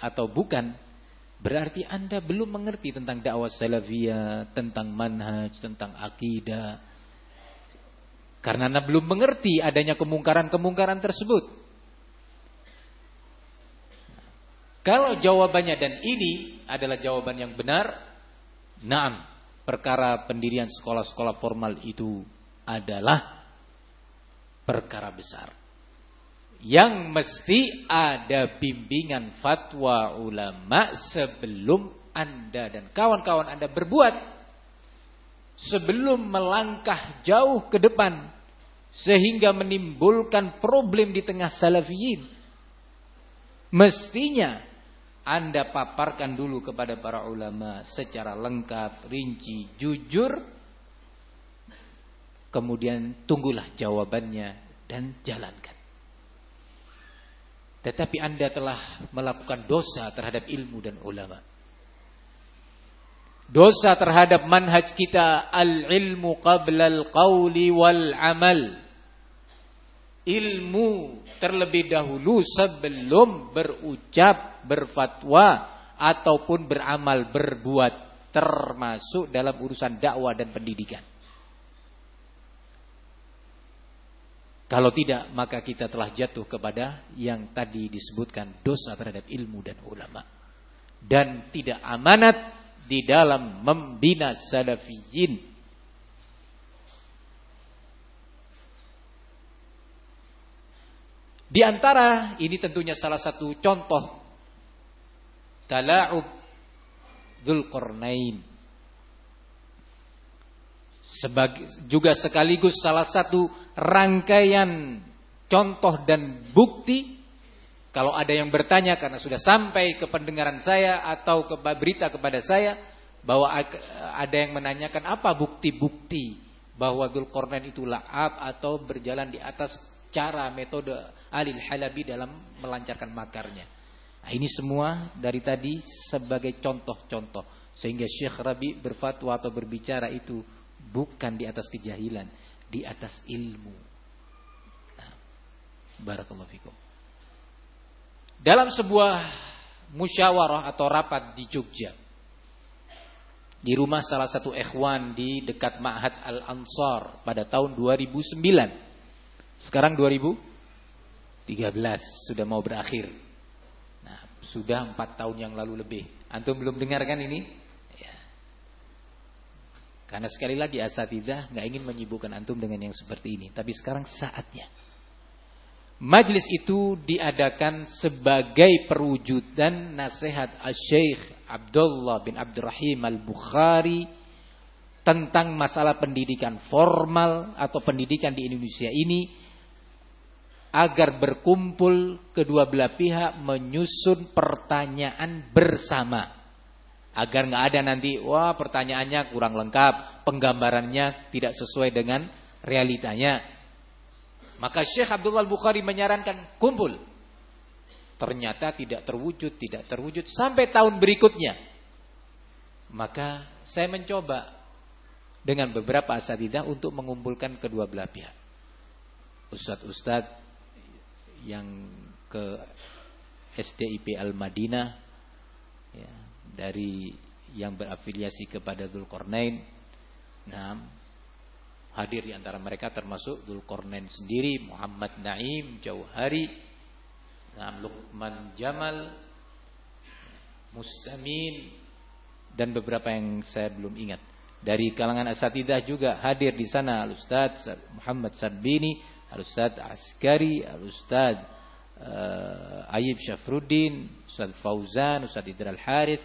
atau bukan, berarti Anda belum mengerti tentang dakwah salafiyah, tentang manhaj, tentang akidah. Karena Anda belum mengerti adanya kemungkaran-kemungkaran tersebut. Kalau jawabannya dan ini adalah jawaban yang benar, naam, perkara pendirian sekolah-sekolah formal itu adalah perkara besar. Yang mesti ada bimbingan fatwa ulama sebelum Anda dan kawan-kawan Anda berbuat. Sebelum melangkah jauh ke depan. Sehingga menimbulkan problem di tengah salafiyin. Mestinya anda paparkan dulu kepada para ulama secara lengkap, rinci, jujur. Kemudian tunggulah jawabannya dan jalankan. Tetapi Anda telah melakukan dosa terhadap ilmu dan ulama. Dosa terhadap manhaj kita al-ilmu qabla al-qawli wal amal ilmu terlebih dahulu sebelum berucap, berfatwa ataupun beramal, berbuat termasuk dalam urusan dakwah dan pendidikan. Kalau tidak, maka kita telah jatuh kepada yang tadi disebutkan dosa terhadap ilmu dan ulama. Dan tidak amanat di dalam membina salafiyin Di antara ini tentunya salah satu contoh tala'ub Dzulqarnain. Sebagai juga sekaligus salah satu rangkaian contoh dan bukti kalau ada yang bertanya karena sudah sampai ke pendengaran saya atau ke berita kepada saya bahwa ada yang menanyakan apa bukti-bukti bahwa Dzulqarnain itu la'ab atau berjalan di atas cara metode Alil Halabi dalam melancarkan makarnya. Nah, ini semua dari tadi sebagai contoh-contoh sehingga Syekh Rabi berfatwa atau berbicara itu bukan di atas kejahilan, di atas ilmu. Nah, barakallahu fikum. Dalam sebuah musyawarah atau rapat di Jogja di rumah salah satu ikhwan di dekat Ma'had Al-Ansar pada tahun 2009 sekarang 2013 sudah mau berakhir. Nah, sudah empat tahun yang lalu lebih. Antum belum dengarkan ini? Karena sekali lagi asatidah nggak ingin menyibukkan antum dengan yang seperti ini. Tapi sekarang saatnya. Majlis itu diadakan sebagai perwujudan nasihat Al-Syeikh Abdullah bin Abdurrahim Al-Bukhari tentang masalah pendidikan formal atau pendidikan di Indonesia ini agar berkumpul kedua belah pihak menyusun pertanyaan bersama agar nggak ada nanti wah pertanyaannya kurang lengkap penggambarannya tidak sesuai dengan realitanya. Maka Syekh Abdullah Bukhari menyarankan kumpul. Ternyata tidak terwujud tidak terwujud sampai tahun berikutnya. Maka saya mencoba dengan beberapa asatidah untuk mengumpulkan kedua belah pihak. Ustadz-ustadz yang ke SDIP Al-Madinah ya, dari yang berafiliasi kepada Dzulqarnain. Nah, hadir di antara mereka termasuk Dzulqarnain sendiri, Muhammad Naim Jauhari, nah, Luqman Jamal, Mustamin dan beberapa yang saya belum ingat. Dari kalangan asatidah juga hadir di sana Al-Ustaz Muhammad Sarbini Al-Ustaz Askari, Al-Ustaz uh, Ayib Syafruddin, Ustaz Fauzan, Ustaz Idra Al-Harith,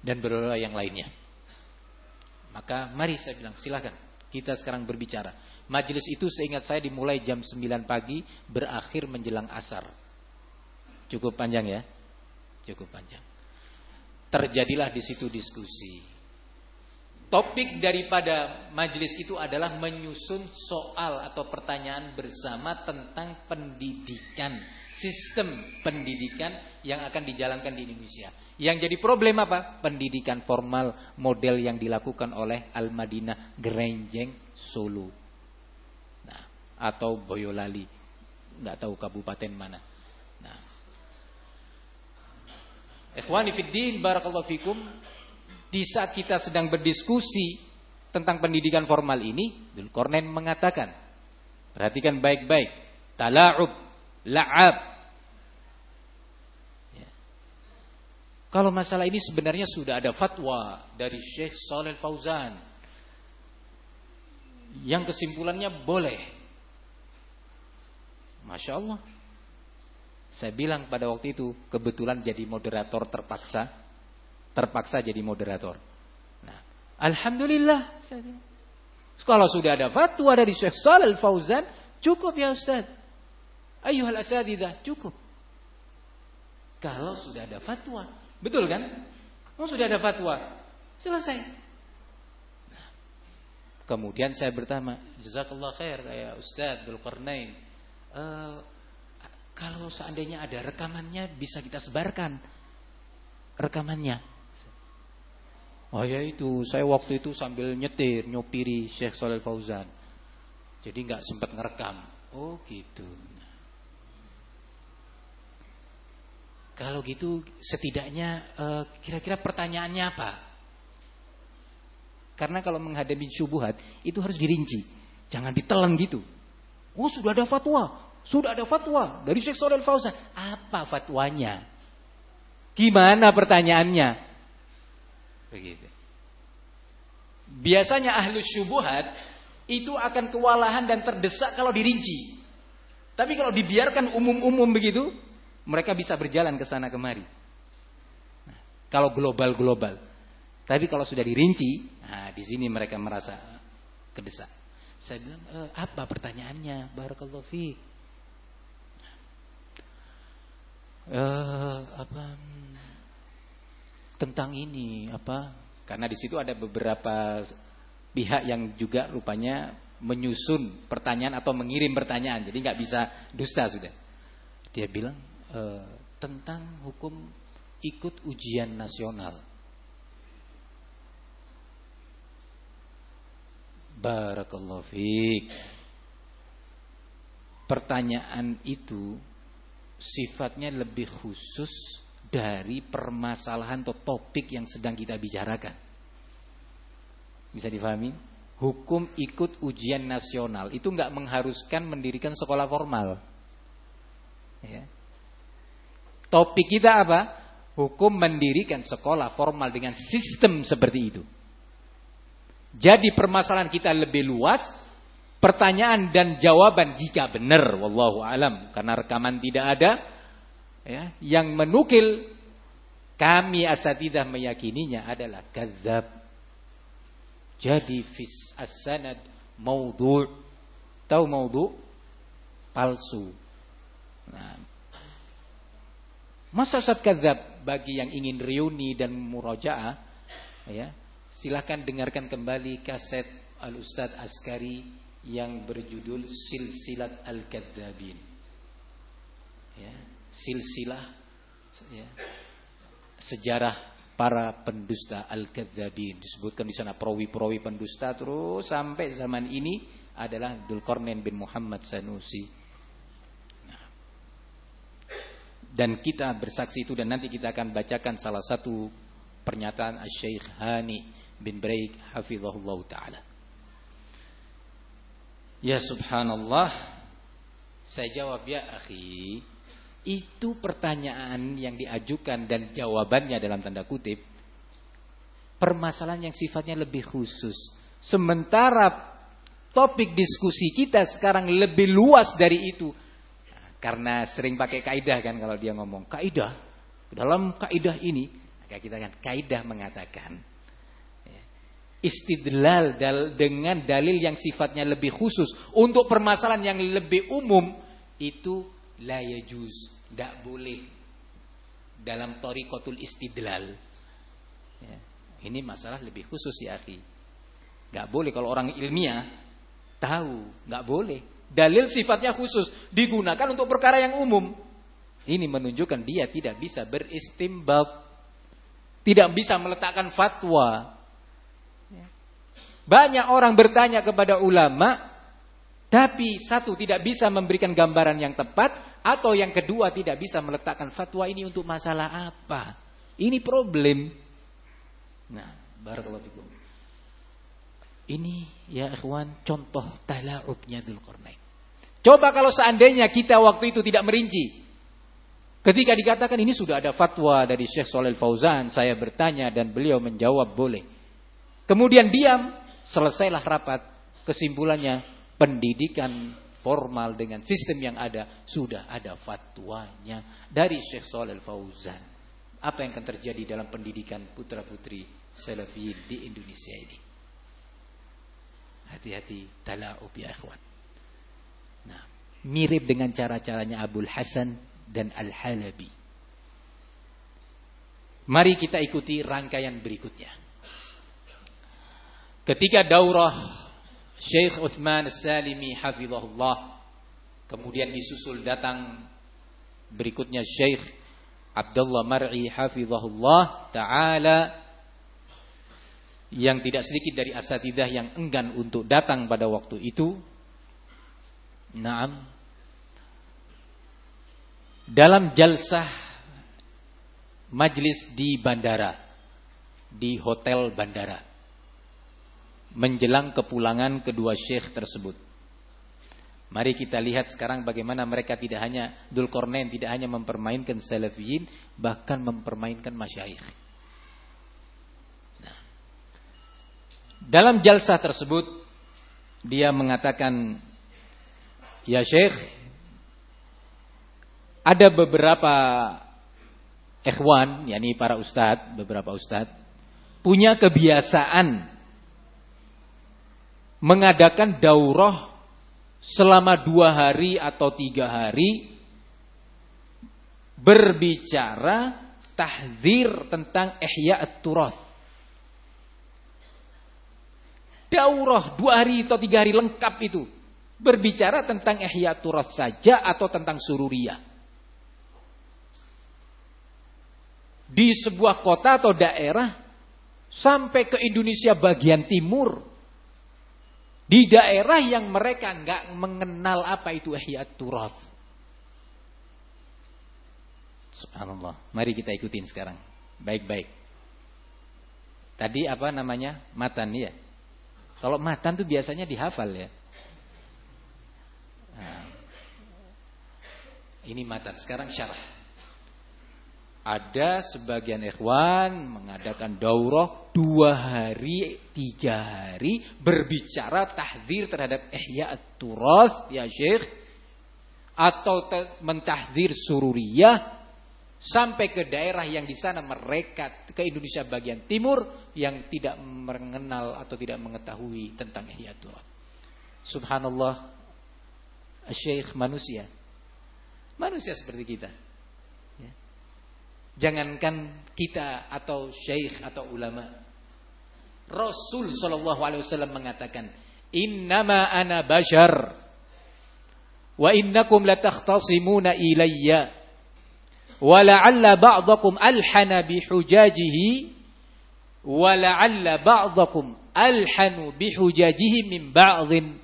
dan beberapa yang lainnya. Maka mari saya bilang silakan kita sekarang berbicara. Majelis itu seingat saya dimulai jam 9 pagi berakhir menjelang asar. Cukup panjang ya? Cukup panjang. Terjadilah di situ diskusi. Topik daripada majelis itu adalah menyusun soal atau pertanyaan bersama tentang pendidikan, sistem pendidikan yang akan dijalankan di Indonesia. Yang jadi problem apa? Pendidikan formal model yang dilakukan oleh Al-Madinah Gerenjeng Solo. Nah, atau Boyolali. nggak tahu kabupaten mana. Nah. Ikhwani fiddin barakallahu fikum. Di saat kita sedang berdiskusi tentang pendidikan formal ini, Dzulqarnain mengatakan, perhatikan baik-baik, tala'ub, la'ab. Kalau masalah ini sebenarnya sudah ada fatwa dari Syekh Saleh Fauzan. Yang kesimpulannya boleh. Masya Allah. Saya bilang pada waktu itu kebetulan jadi moderator terpaksa, terpaksa jadi moderator. Nah, alhamdulillah. Kalau sudah ada fatwa dari Syekh Shalal Fauzan, cukup ya Ustaz. Ayuhal asadidah, cukup. Kalau sudah ada fatwa, betul kan? Oh sudah ada fatwa, selesai. Kemudian saya bertanya, jazakallah khair ya Ustaz Dzulqarnain. Uh, kalau seandainya ada rekamannya bisa kita sebarkan rekamannya. Oh ya itu, saya waktu itu sambil nyetir, nyopiri Syekh Solel Fauzan. Jadi nggak sempat ngerekam. Oh gitu. Kalau gitu setidaknya eh, kira-kira pertanyaannya apa? Karena kalau menghadapi syubuhat itu harus dirinci. Jangan ditelan gitu. Oh sudah ada fatwa. Sudah ada fatwa dari Syekh Shalal Fauzan. Apa fatwanya? Gimana pertanyaannya? Begitu. Biasanya ahlus syubuhat itu akan kewalahan dan terdesak kalau dirinci. Tapi kalau dibiarkan umum-umum begitu, mereka bisa berjalan ke sana kemari. Nah, kalau global-global. Tapi kalau sudah dirinci, nah di sini mereka merasa kedesak. Saya bilang, e, apa pertanyaannya? Barakallahu fiik. uh, apa tentang ini apa karena di situ ada beberapa pihak yang juga rupanya menyusun pertanyaan atau mengirim pertanyaan jadi nggak bisa dusta sudah dia bilang e, tentang hukum ikut ujian nasional Barakallahu fiik Pertanyaan itu sifatnya lebih khusus dari permasalahan atau topik yang sedang kita bicarakan. Bisa difahami? Hukum ikut ujian nasional itu nggak mengharuskan mendirikan sekolah formal. Ya. Topik kita apa? Hukum mendirikan sekolah formal dengan sistem seperti itu. Jadi permasalahan kita lebih luas pertanyaan dan jawaban jika benar wallahu alam karena rekaman tidak ada ya yang menukil kami asatidah meyakininya adalah kadzab jadi fis as-sanad maudhu' tahu maudhu' palsu nah masa saat kadzab bagi yang ingin reuni dan murojaah ya silahkan dengarkan kembali kaset Al Ustadz Askari yang berjudul Silsilat Al-Kadzabin. Ya, silsilah ya, sejarah para pendusta Al-Kadzabin. Disebutkan di sana perawi-perawi pendusta terus sampai zaman ini adalah Dzulqarnain bin Muhammad Sanusi. Nah. Dan kita bersaksi itu dan nanti kita akan bacakan salah satu pernyataan Asy-Syaikh Hani bin Braik hafizahullah taala. Ya subhanallah. Saya jawab ya akhi. Itu pertanyaan yang diajukan dan jawabannya dalam tanda kutip. Permasalahan yang sifatnya lebih khusus. Sementara topik diskusi kita sekarang lebih luas dari itu. Karena sering pakai kaidah kan kalau dia ngomong. Kaidah. Dalam kaidah ini. Maka kita kan kaidah mengatakan istidlal dengan dalil yang sifatnya lebih khusus untuk permasalahan yang lebih umum itu la yajuz, tidak boleh dalam torikotul istidlal. Ya. Ini masalah lebih khusus ya akhi. Gak boleh kalau orang ilmiah tahu, gak boleh. Dalil sifatnya khusus digunakan untuk perkara yang umum. Ini menunjukkan dia tidak bisa beristimbab, tidak bisa meletakkan fatwa, banyak orang bertanya kepada ulama, tapi satu tidak bisa memberikan gambaran yang tepat, atau yang kedua tidak bisa meletakkan fatwa ini untuk masalah apa. Ini problem. Nah, barakallahu fikum. Ini ya ikhwan contoh tala'ubnya Dzulqarnain. Coba kalau seandainya kita waktu itu tidak merinci. Ketika dikatakan ini sudah ada fatwa dari Syekh Solel Fauzan, saya bertanya dan beliau menjawab boleh. Kemudian diam, selesailah rapat. Kesimpulannya pendidikan formal dengan sistem yang ada sudah ada fatwanya dari Syekh Solel Fauzan. Apa yang akan terjadi dalam pendidikan putra putri salafiyin di Indonesia ini? Hati-hati tala'ub ya ikhwan. Mirip dengan cara-caranya Abdul Hasan dan Al-Halabi. Mari kita ikuti rangkaian berikutnya. Ketika daurah Syekh Uthman Salimi hafizahullah kemudian disusul datang berikutnya Syekh Abdullah Mar'i hafizahullah taala yang tidak sedikit dari asatidah yang enggan untuk datang pada waktu itu. Naam. Dalam jalsah majlis di bandara, di hotel bandara menjelang kepulangan kedua syekh tersebut. Mari kita lihat sekarang bagaimana mereka tidak hanya Dulkornen tidak hanya mempermainkan salafiyin bahkan mempermainkan masyayikh. Nah. Dalam jalsah tersebut dia mengatakan ya syekh ada beberapa ikhwan yakni para ustadz beberapa ustadz punya kebiasaan mengadakan daurah selama dua hari atau tiga hari berbicara tahzir tentang ihya at-turath. Daurah dua hari atau tiga hari lengkap itu berbicara tentang ihya at-turath saja atau tentang sururiyah. Di sebuah kota atau daerah sampai ke Indonesia bagian timur di daerah yang mereka nggak mengenal apa itu ihya turath. Subhanallah. Mari kita ikutin sekarang. Baik-baik. Tadi apa namanya? Matan ya. Kalau matan tuh biasanya dihafal ya. Nah, ini matan. Sekarang syarah ada sebagian ikhwan mengadakan daurah dua hari, tiga hari berbicara tahdir terhadap ihya turas ya syekh atau mentahdir sururiyah sampai ke daerah yang di sana mereka ke Indonesia bagian timur yang tidak mengenal atau tidak mengetahui tentang ihya turas. Subhanallah, syekh manusia. Manusia seperti kita Jangankan kita atau syekh atau ulama. Rasul sallallahu alaihi wasallam mengatakan, "Innama ana bashar wa innakum latakhtasimuna ilayya wa la'alla ba'dakum alhana bihujajihi wa la'alla ba'dakum alhanu bihujajihi min ba'dhin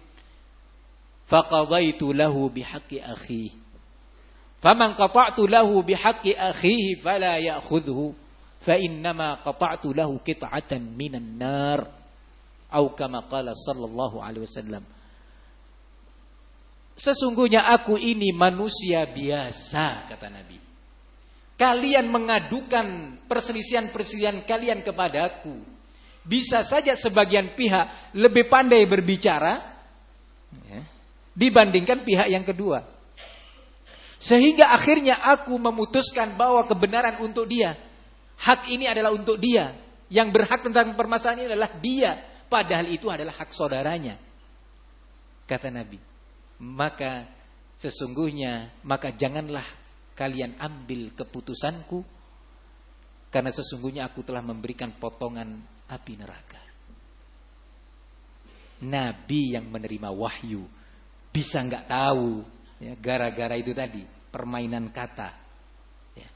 faqadaitu lahu bihaqqi akhihi." Faman qata'tu lahu bihaqqi akhihi fala ya'khudhu fa innama qata'tu lahu qit'atan minan nar. Au kama qala sallallahu alaihi wasallam. Sesungguhnya aku ini manusia biasa kata Nabi. Kalian mengadukan perselisihan-perselisihan kalian kepadaku. Bisa saja sebagian pihak lebih pandai berbicara ya, dibandingkan pihak yang kedua. Sehingga akhirnya aku memutuskan bahwa kebenaran untuk dia. Hak ini adalah untuk dia. Yang berhak tentang permasalahan ini adalah dia. Padahal itu adalah hak saudaranya. Kata Nabi. Maka sesungguhnya, maka janganlah kalian ambil keputusanku. Karena sesungguhnya aku telah memberikan potongan api neraka. Nabi yang menerima wahyu bisa nggak tahu Ya, gara-gara itu tadi permainan kata. Ya.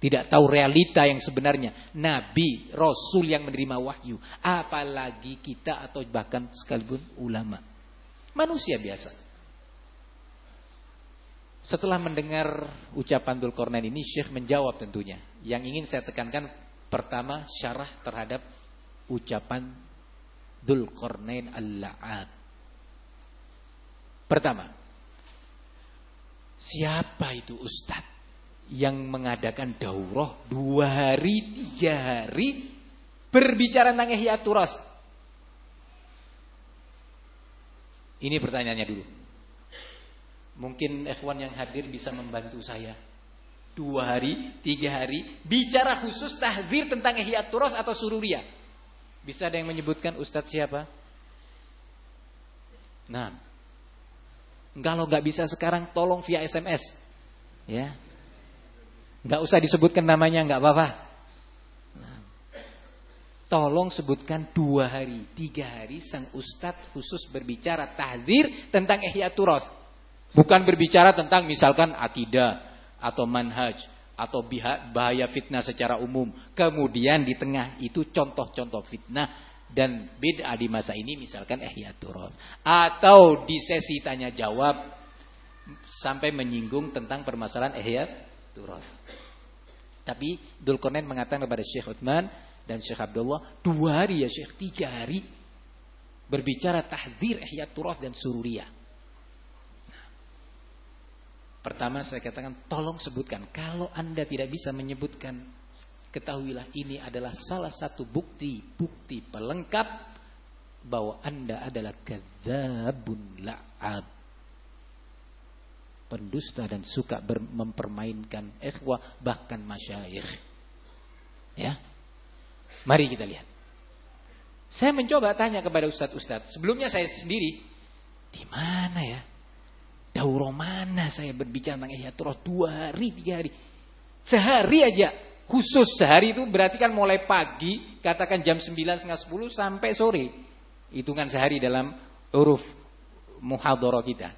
Tidak tahu realita yang sebenarnya. Nabi, Rasul yang menerima wahyu. Apalagi kita atau bahkan sekalipun ulama. Manusia biasa. Setelah mendengar ucapan Dulkornain ini, Syekh menjawab tentunya. Yang ingin saya tekankan pertama syarah terhadap ucapan Dzulqarnain Al-La'ab. Pertama, siapa itu ustadz yang mengadakan daurah dua hari, tiga hari berbicara tentang ihya turas? Ini pertanyaannya dulu. Mungkin ikhwan yang hadir bisa membantu saya. Dua hari, tiga hari, bicara khusus tahzir tentang ihya turas atau sururiyah. Bisa ada yang menyebutkan ustadz siapa? Nah, kalau nggak bisa sekarang, tolong via SMS, ya. Nggak usah disebutkan namanya, nggak apa-apa. Nah, tolong sebutkan dua hari, tiga hari sang ustadz khusus berbicara tahdir tentang ihya turos. Bukan berbicara tentang misalkan akidah atau manhaj atau bahaya fitnah secara umum. Kemudian di tengah itu contoh-contoh fitnah dan bid'ah di masa ini misalkan ihyatul atau di sesi tanya jawab sampai menyinggung tentang permasalahan ihyatul Tapi Dulkornen mengatakan kepada Syekh Uthman dan Syekh Abdullah, dua hari ya Syekh, tiga hari berbicara tahdir ihyatul dan sururiyah. Pertama saya katakan tolong sebutkan. Kalau anda tidak bisa menyebutkan, ketahuilah ini adalah salah satu bukti, bukti pelengkap bahwa anda adalah kadzabun la'ab. Pendusta dan suka mempermainkan ikhwah bahkan masyayikh. Ya. Mari kita lihat. Saya mencoba tanya kepada ustadz-ustadz. Sebelumnya saya sendiri. Di mana ya? Daurah mana saya berbicara tentang ihya terus dua hari, tiga hari. Sehari aja. Khusus sehari itu berarti kan mulai pagi, katakan jam 9, setengah 10 sampai sore. Hitungan sehari dalam huruf muhadharah kita.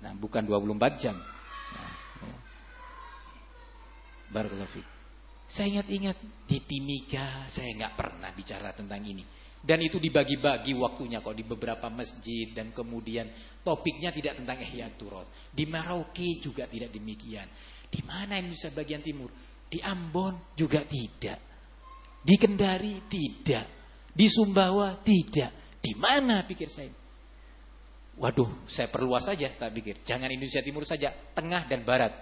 Nah, bukan 24 jam. Nah, ya. Barakallahu Saya ingat-ingat di Timika saya nggak pernah bicara tentang ini. Dan itu dibagi-bagi waktunya kok di beberapa masjid dan kemudian topiknya tidak tentang Ihya Turot. Di Merauke juga tidak demikian. Di mana Indonesia bagian timur? Di Ambon juga tidak. Di Kendari tidak. Di Sumbawa tidak. Di mana pikir saya? Waduh, saya perluas saja tak pikir. Jangan Indonesia Timur saja, tengah dan barat.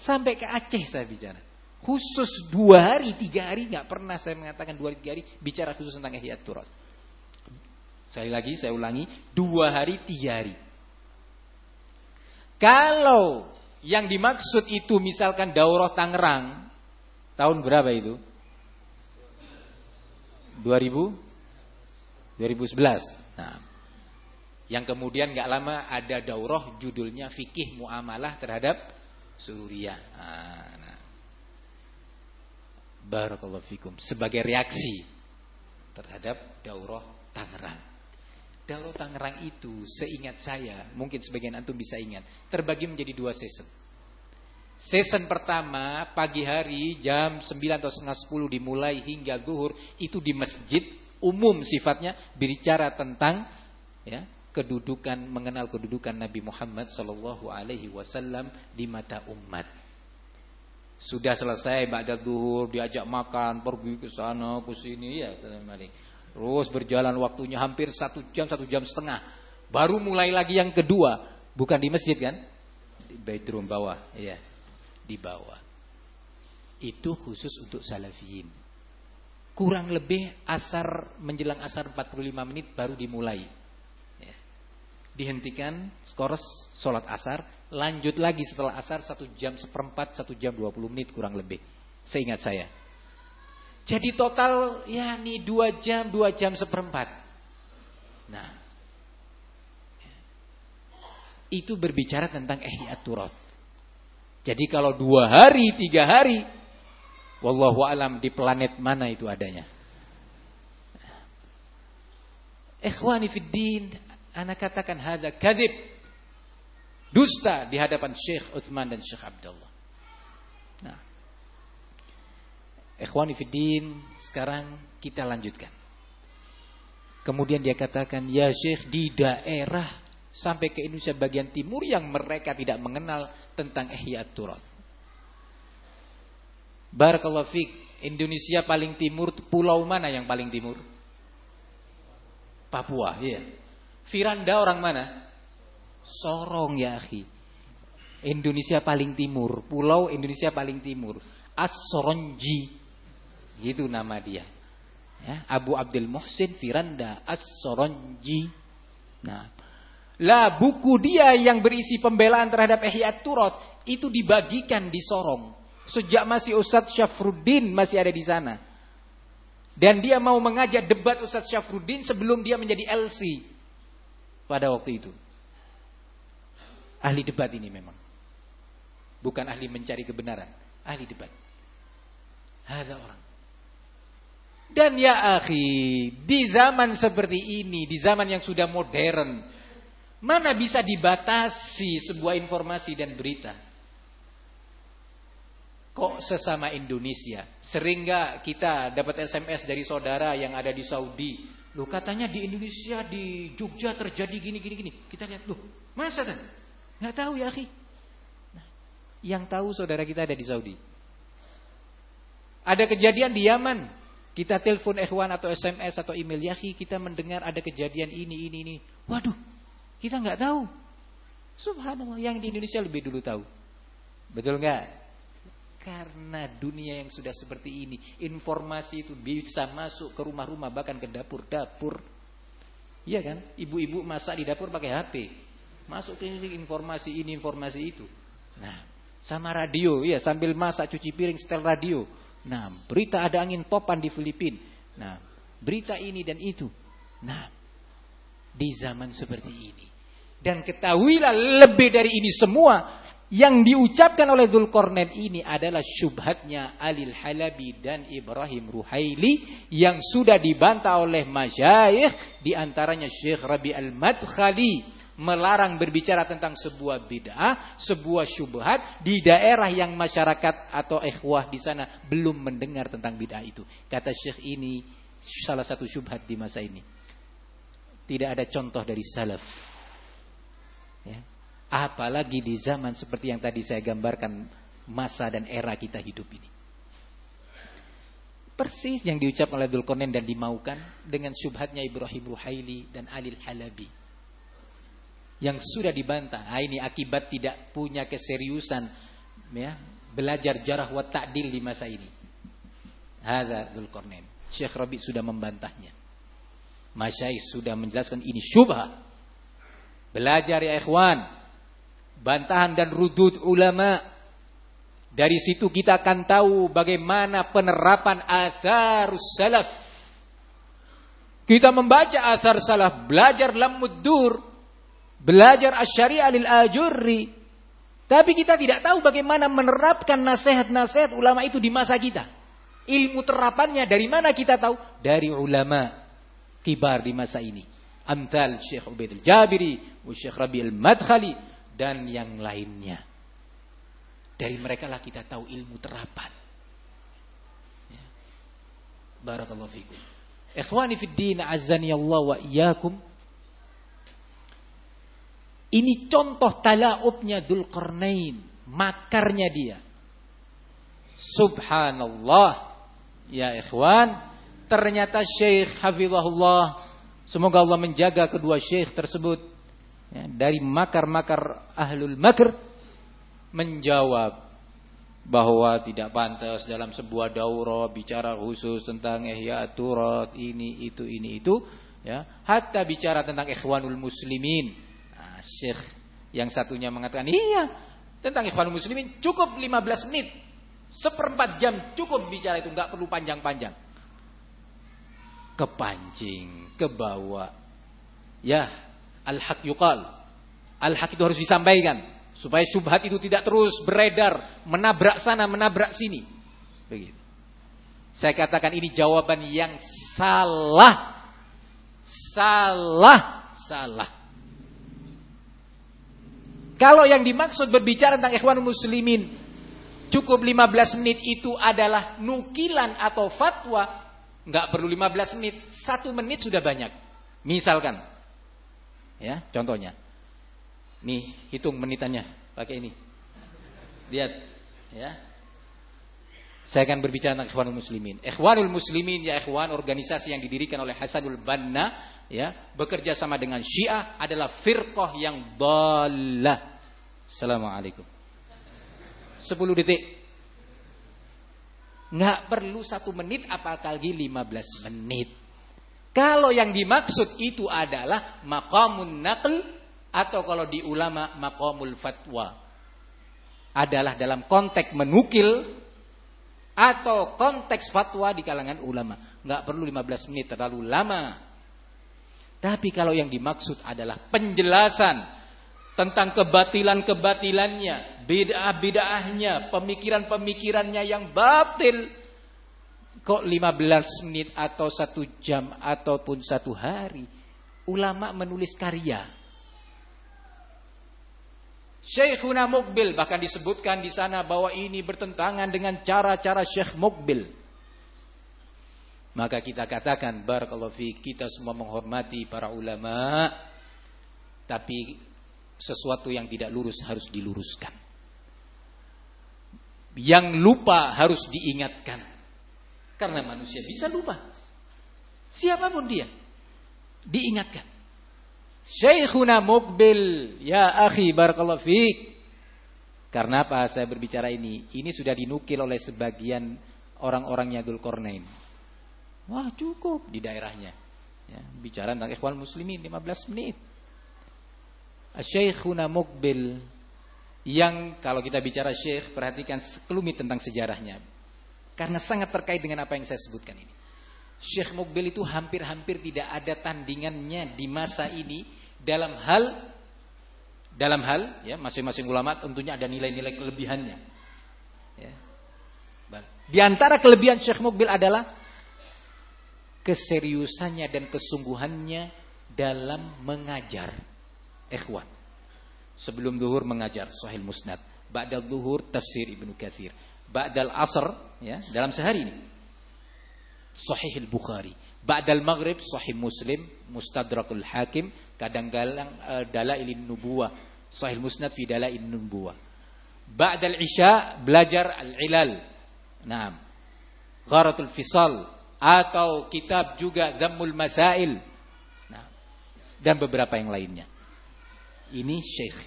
Sampai ke Aceh saya bicara. Khusus dua hari, tiga hari nggak pernah saya mengatakan dua hari, tiga hari bicara khusus tentang ihya turat. Sekali lagi saya ulangi, dua hari, tiga hari. Kalau yang dimaksud itu misalkan daurah Tangerang, tahun berapa itu? 2000 2011. Nah, yang kemudian nggak lama ada daurah judulnya fikih muamalah terhadap Suriah. Nah, Barakallahu fikum. Sebagai reaksi terhadap daurah Tangerang. Daurah Tangerang itu seingat saya, mungkin sebagian antum bisa ingat, terbagi menjadi dua season. Season pertama pagi hari jam 9 atau setengah 10 dimulai hingga zuhur itu di masjid umum sifatnya berbicara tentang ya kedudukan mengenal kedudukan Nabi Muhammad sallallahu alaihi wasallam di mata umat. Sudah selesai ba'da duhur, diajak makan, pergi ke sana, ke sini, ya Assalamualaikum. Terus berjalan waktunya hampir satu jam, satu jam setengah. Baru mulai lagi yang kedua. Bukan di masjid kan? Di bedroom bawah. ya Di bawah. Itu khusus untuk salafiyin. Kurang lebih asar menjelang asar 45 menit baru dimulai. Ya. Dihentikan, skors, sholat asar, lanjut lagi setelah asar satu jam seperempat, satu jam dua puluh menit kurang lebih. Seingat saya. Jadi total ya nih dua jam, dua jam seperempat. Nah, itu berbicara tentang ihya turat. Jadi kalau dua hari, tiga hari, wallahu alam di planet mana itu adanya. Ikhwani fid din, anak katakan hada kadib dusta di hadapan Syekh Uthman dan Syekh Abdullah. Nah. Ikhwani fiddin, sekarang kita lanjutkan. Kemudian dia katakan, "Ya Syekh, di daerah sampai ke Indonesia bagian timur yang mereka tidak mengenal tentang Ihya Turat. Barakallahu fiik. Indonesia paling timur pulau mana yang paling timur? Papua, iya. Firanda orang mana? Sorong ya, akhi. Indonesia paling timur, pulau Indonesia paling timur. As-Soronji. Gitu nama dia. Ya, Abu Abdul Muhsin Firanda As-Soronji. Nah, lah buku dia yang berisi pembelaan terhadap Ihya Turat itu dibagikan di Sorong. Sejak masih Ustadz Syafruddin masih ada di sana. Dan dia mau mengajak debat Ustadz Syafruddin sebelum dia menjadi LC pada waktu itu. Ahli debat ini memang. Bukan ahli mencari kebenaran, ahli debat. Ada orang. Dan ya akhi, di zaman seperti ini, di zaman yang sudah modern, mana bisa dibatasi sebuah informasi dan berita? Kok sesama Indonesia? Sering gak kita dapat SMS dari saudara yang ada di Saudi? Loh katanya di Indonesia, di Jogja terjadi gini, gini, gini. Kita lihat, loh masa kan? Gak tahu ya akhi. Nah, yang tahu saudara kita ada di Saudi. Ada kejadian di Yaman. Kita telepon ikhwan atau SMS atau email. Ya akhi kita mendengar ada kejadian ini, ini, ini. Waduh, kita nggak tahu. Subhanallah, yang di Indonesia lebih dulu tahu. Betul nggak? Karena dunia yang sudah seperti ini, informasi itu bisa masuk ke rumah-rumah bahkan ke dapur-dapur. Iya kan? Ibu-ibu masak di dapur pakai HP. Masuk ke ini informasi ini, informasi itu. Nah, sama radio, iya sambil masak cuci piring setel radio. Nah, berita ada angin topan di Filipina. Nah, berita ini dan itu. Nah, di zaman seperti ini. Dan ketahuilah lebih dari ini semua yang diucapkan oleh Dzulqarnain ini adalah syubhatnya Alil Halabi dan Ibrahim Ruhaili yang sudah dibantah oleh masyayikh di antaranya Syekh Rabi Al-Madkhali melarang berbicara tentang sebuah bid'ah, sebuah syubhat di daerah yang masyarakat atau ikhwah di sana belum mendengar tentang bid'ah itu. Kata Syekh ini salah satu syubhat di masa ini. Tidak ada contoh dari salaf. Ya Apalagi di zaman seperti yang tadi saya gambarkan masa dan era kita hidup ini. Persis yang diucap oleh Dulkonen dan dimaukan dengan syubhatnya Ibrahim Ruhaili dan Alil Halabi. Yang sudah dibantah. Nah, ini akibat tidak punya keseriusan ya, belajar jarah wa ta'dil di masa ini. Hadza Dulkonen. Syekh Rabi sudah membantahnya. Masyaih sudah menjelaskan ini syubhat. Belajar ya ikhwan bantahan dan rudud ulama. Dari situ kita akan tahu bagaimana penerapan asar salaf. Kita membaca asar salaf, belajar dalam muddur, belajar asyariah lil ajurri. Tapi kita tidak tahu bagaimana menerapkan nasihat-nasihat ulama itu di masa kita. Ilmu terapannya dari mana kita tahu? Dari ulama kibar di masa ini. Amthal Syekh Ubaid al-Jabiri, Syekh Rabi al-Madkhali, dan yang lainnya. Dari mereka lah kita tahu ilmu terapan. Ya. Barakallahu fikum. Ikhwani fid din azani Allah wa iyyakum. Ini contoh talaubnya Dzulqarnain, makarnya dia. Subhanallah. Ya ikhwan, ternyata Syekh Hafizahullah semoga Allah menjaga kedua syekh tersebut. Ya, dari makar-makar ahlul makr menjawab bahwa tidak pantas dalam sebuah daurah bicara khusus tentang ihya turat ini itu ini itu ya. Hatta bicara tentang ikhwanul muslimin. Nah, syekh yang satunya mengatakan iya tentang ikhwanul muslimin cukup 15 menit. Seperempat jam cukup bicara itu nggak perlu panjang-panjang kepancing ke bawah ya al-haq yuqal. Al-haq itu harus disampaikan supaya syubhat itu tidak terus beredar, menabrak sana, menabrak sini. Begitu. Saya katakan ini jawaban yang salah. Salah, salah. Kalau yang dimaksud berbicara tentang ikhwan muslimin cukup 15 menit itu adalah nukilan atau fatwa, nggak perlu 15 menit, satu menit sudah banyak. Misalkan, Ya, contohnya. Nih, hitung menitannya pakai ini. Lihat, ya. Saya akan berbicara tentang Ikhwanul Muslimin. Ikhwanul Muslimin ya ikhwan organisasi yang didirikan oleh Hasanul Banna ya, bekerja sama dengan Syiah adalah firqah yang dhalah. Assalamualaikum. 10 detik. Nggak perlu satu menit apalagi 15 menit. Kalau yang dimaksud itu adalah maqamun naql atau kalau di ulama maqamul fatwa. Adalah dalam konteks menukil atau konteks fatwa di kalangan ulama. Nggak perlu 15 menit, terlalu lama. Tapi kalau yang dimaksud adalah penjelasan tentang kebatilan-kebatilannya, bid'ah-bid'ahnya, pemikiran-pemikirannya yang batil. Kok 15 menit atau satu jam ataupun satu hari. Ulama menulis karya Syekhuna Mukbil bahkan disebutkan di sana bahwa ini bertentangan dengan cara-cara Syekh Mukbil. Maka kita katakan barakallahu fi kita semua menghormati para ulama tapi sesuatu yang tidak lurus harus diluruskan. Yang lupa harus diingatkan. Karena manusia bisa lupa. Siapa pun dia diingatkan. Syekhuna Mukbil, ya akhi barakallahu fiik. Karena apa saya berbicara ini? Ini sudah dinukil oleh sebagian orang-orangnya Dzulqarnain. Wah, cukup di daerahnya. Ya, bicara tentang ikhwan muslimin 15 menit. Syekhuna Mukbil yang kalau kita bicara syekh perhatikan sekelumit tentang sejarahnya. Karena sangat terkait dengan apa yang saya sebutkan ini. Syekh Mukbil itu hampir-hampir tidak ada tandingannya di masa ini dalam hal dalam hal ya masing-masing ulama tentunya ada nilai-nilai kelebihannya. Ya. Di antara kelebihan Syekh Mukbil adalah keseriusannya dan kesungguhannya dalam mengajar ikhwan. Sebelum zuhur mengajar Sahih Musnad, ba'dal zuhur tafsir Ibnu Katsir, ba'dal asr ya dalam sehari ini Sahih Bukhari. Ba'dal maghrib Sahih Muslim, Mustadrakul Hakim, kadang-kadang uh, Dalailin Nubuwah, Sahih Musnad fi Dalailin Nubuwah. Ba'dal Isya belajar Al-Ilal. Naam. Gharatul Fisal atau kitab juga Zammul Masail. Nah, dan beberapa yang lainnya. Ini Syekh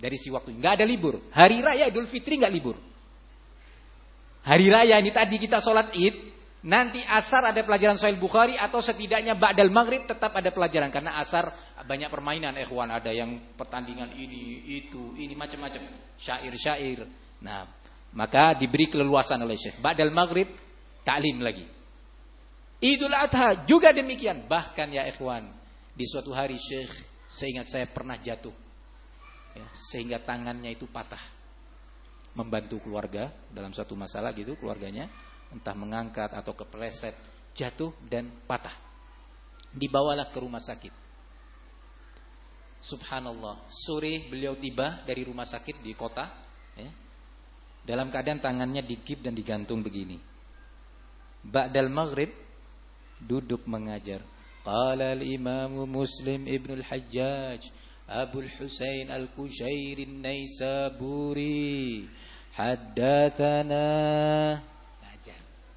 dari si waktu nggak ada libur. Hari raya Idul Fitri nggak libur. Hari raya ini tadi kita sholat id Nanti asar ada pelajaran Sahih Bukhari atau setidaknya ba'dal maghrib tetap ada pelajaran karena asar banyak permainan ikhwan ada yang pertandingan ini itu ini macam-macam syair-syair. Nah, maka diberi keleluasan oleh Syekh. Ba'dal maghrib taklim lagi. Idul Adha juga demikian. Bahkan ya ikhwan, di suatu hari Syekh seingat saya pernah jatuh. Ya, sehingga tangannya itu patah. Membantu keluarga dalam satu masalah gitu keluarganya entah mengangkat atau kepleset, jatuh dan patah. Dibawalah ke rumah sakit. Subhanallah, sore beliau tiba dari rumah sakit di kota, ya, dalam keadaan tangannya dikip dan digantung begini. Ba'dal maghrib duduk mengajar. Al-Imam Muslim Ibn al-Hajjaj Abu al-Husain al-Kushair an-Naisaburi haddatsana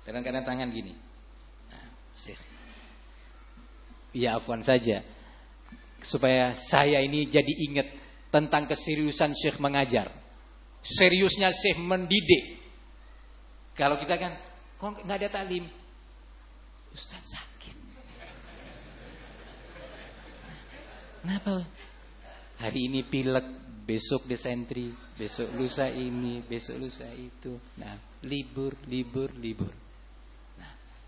dengan keadaan tangan gini. Nah, Ya afwan saja. Supaya saya ini jadi ingat tentang keseriusan Syekh mengajar. Seriusnya Syekh mendidik. Kalau kita kan, kok nggak ada talim? Ustaz sakit. Kenapa? Hari ini pilek, besok desentri, besok lusa ini, besok lusa itu. Nah, libur, libur, libur.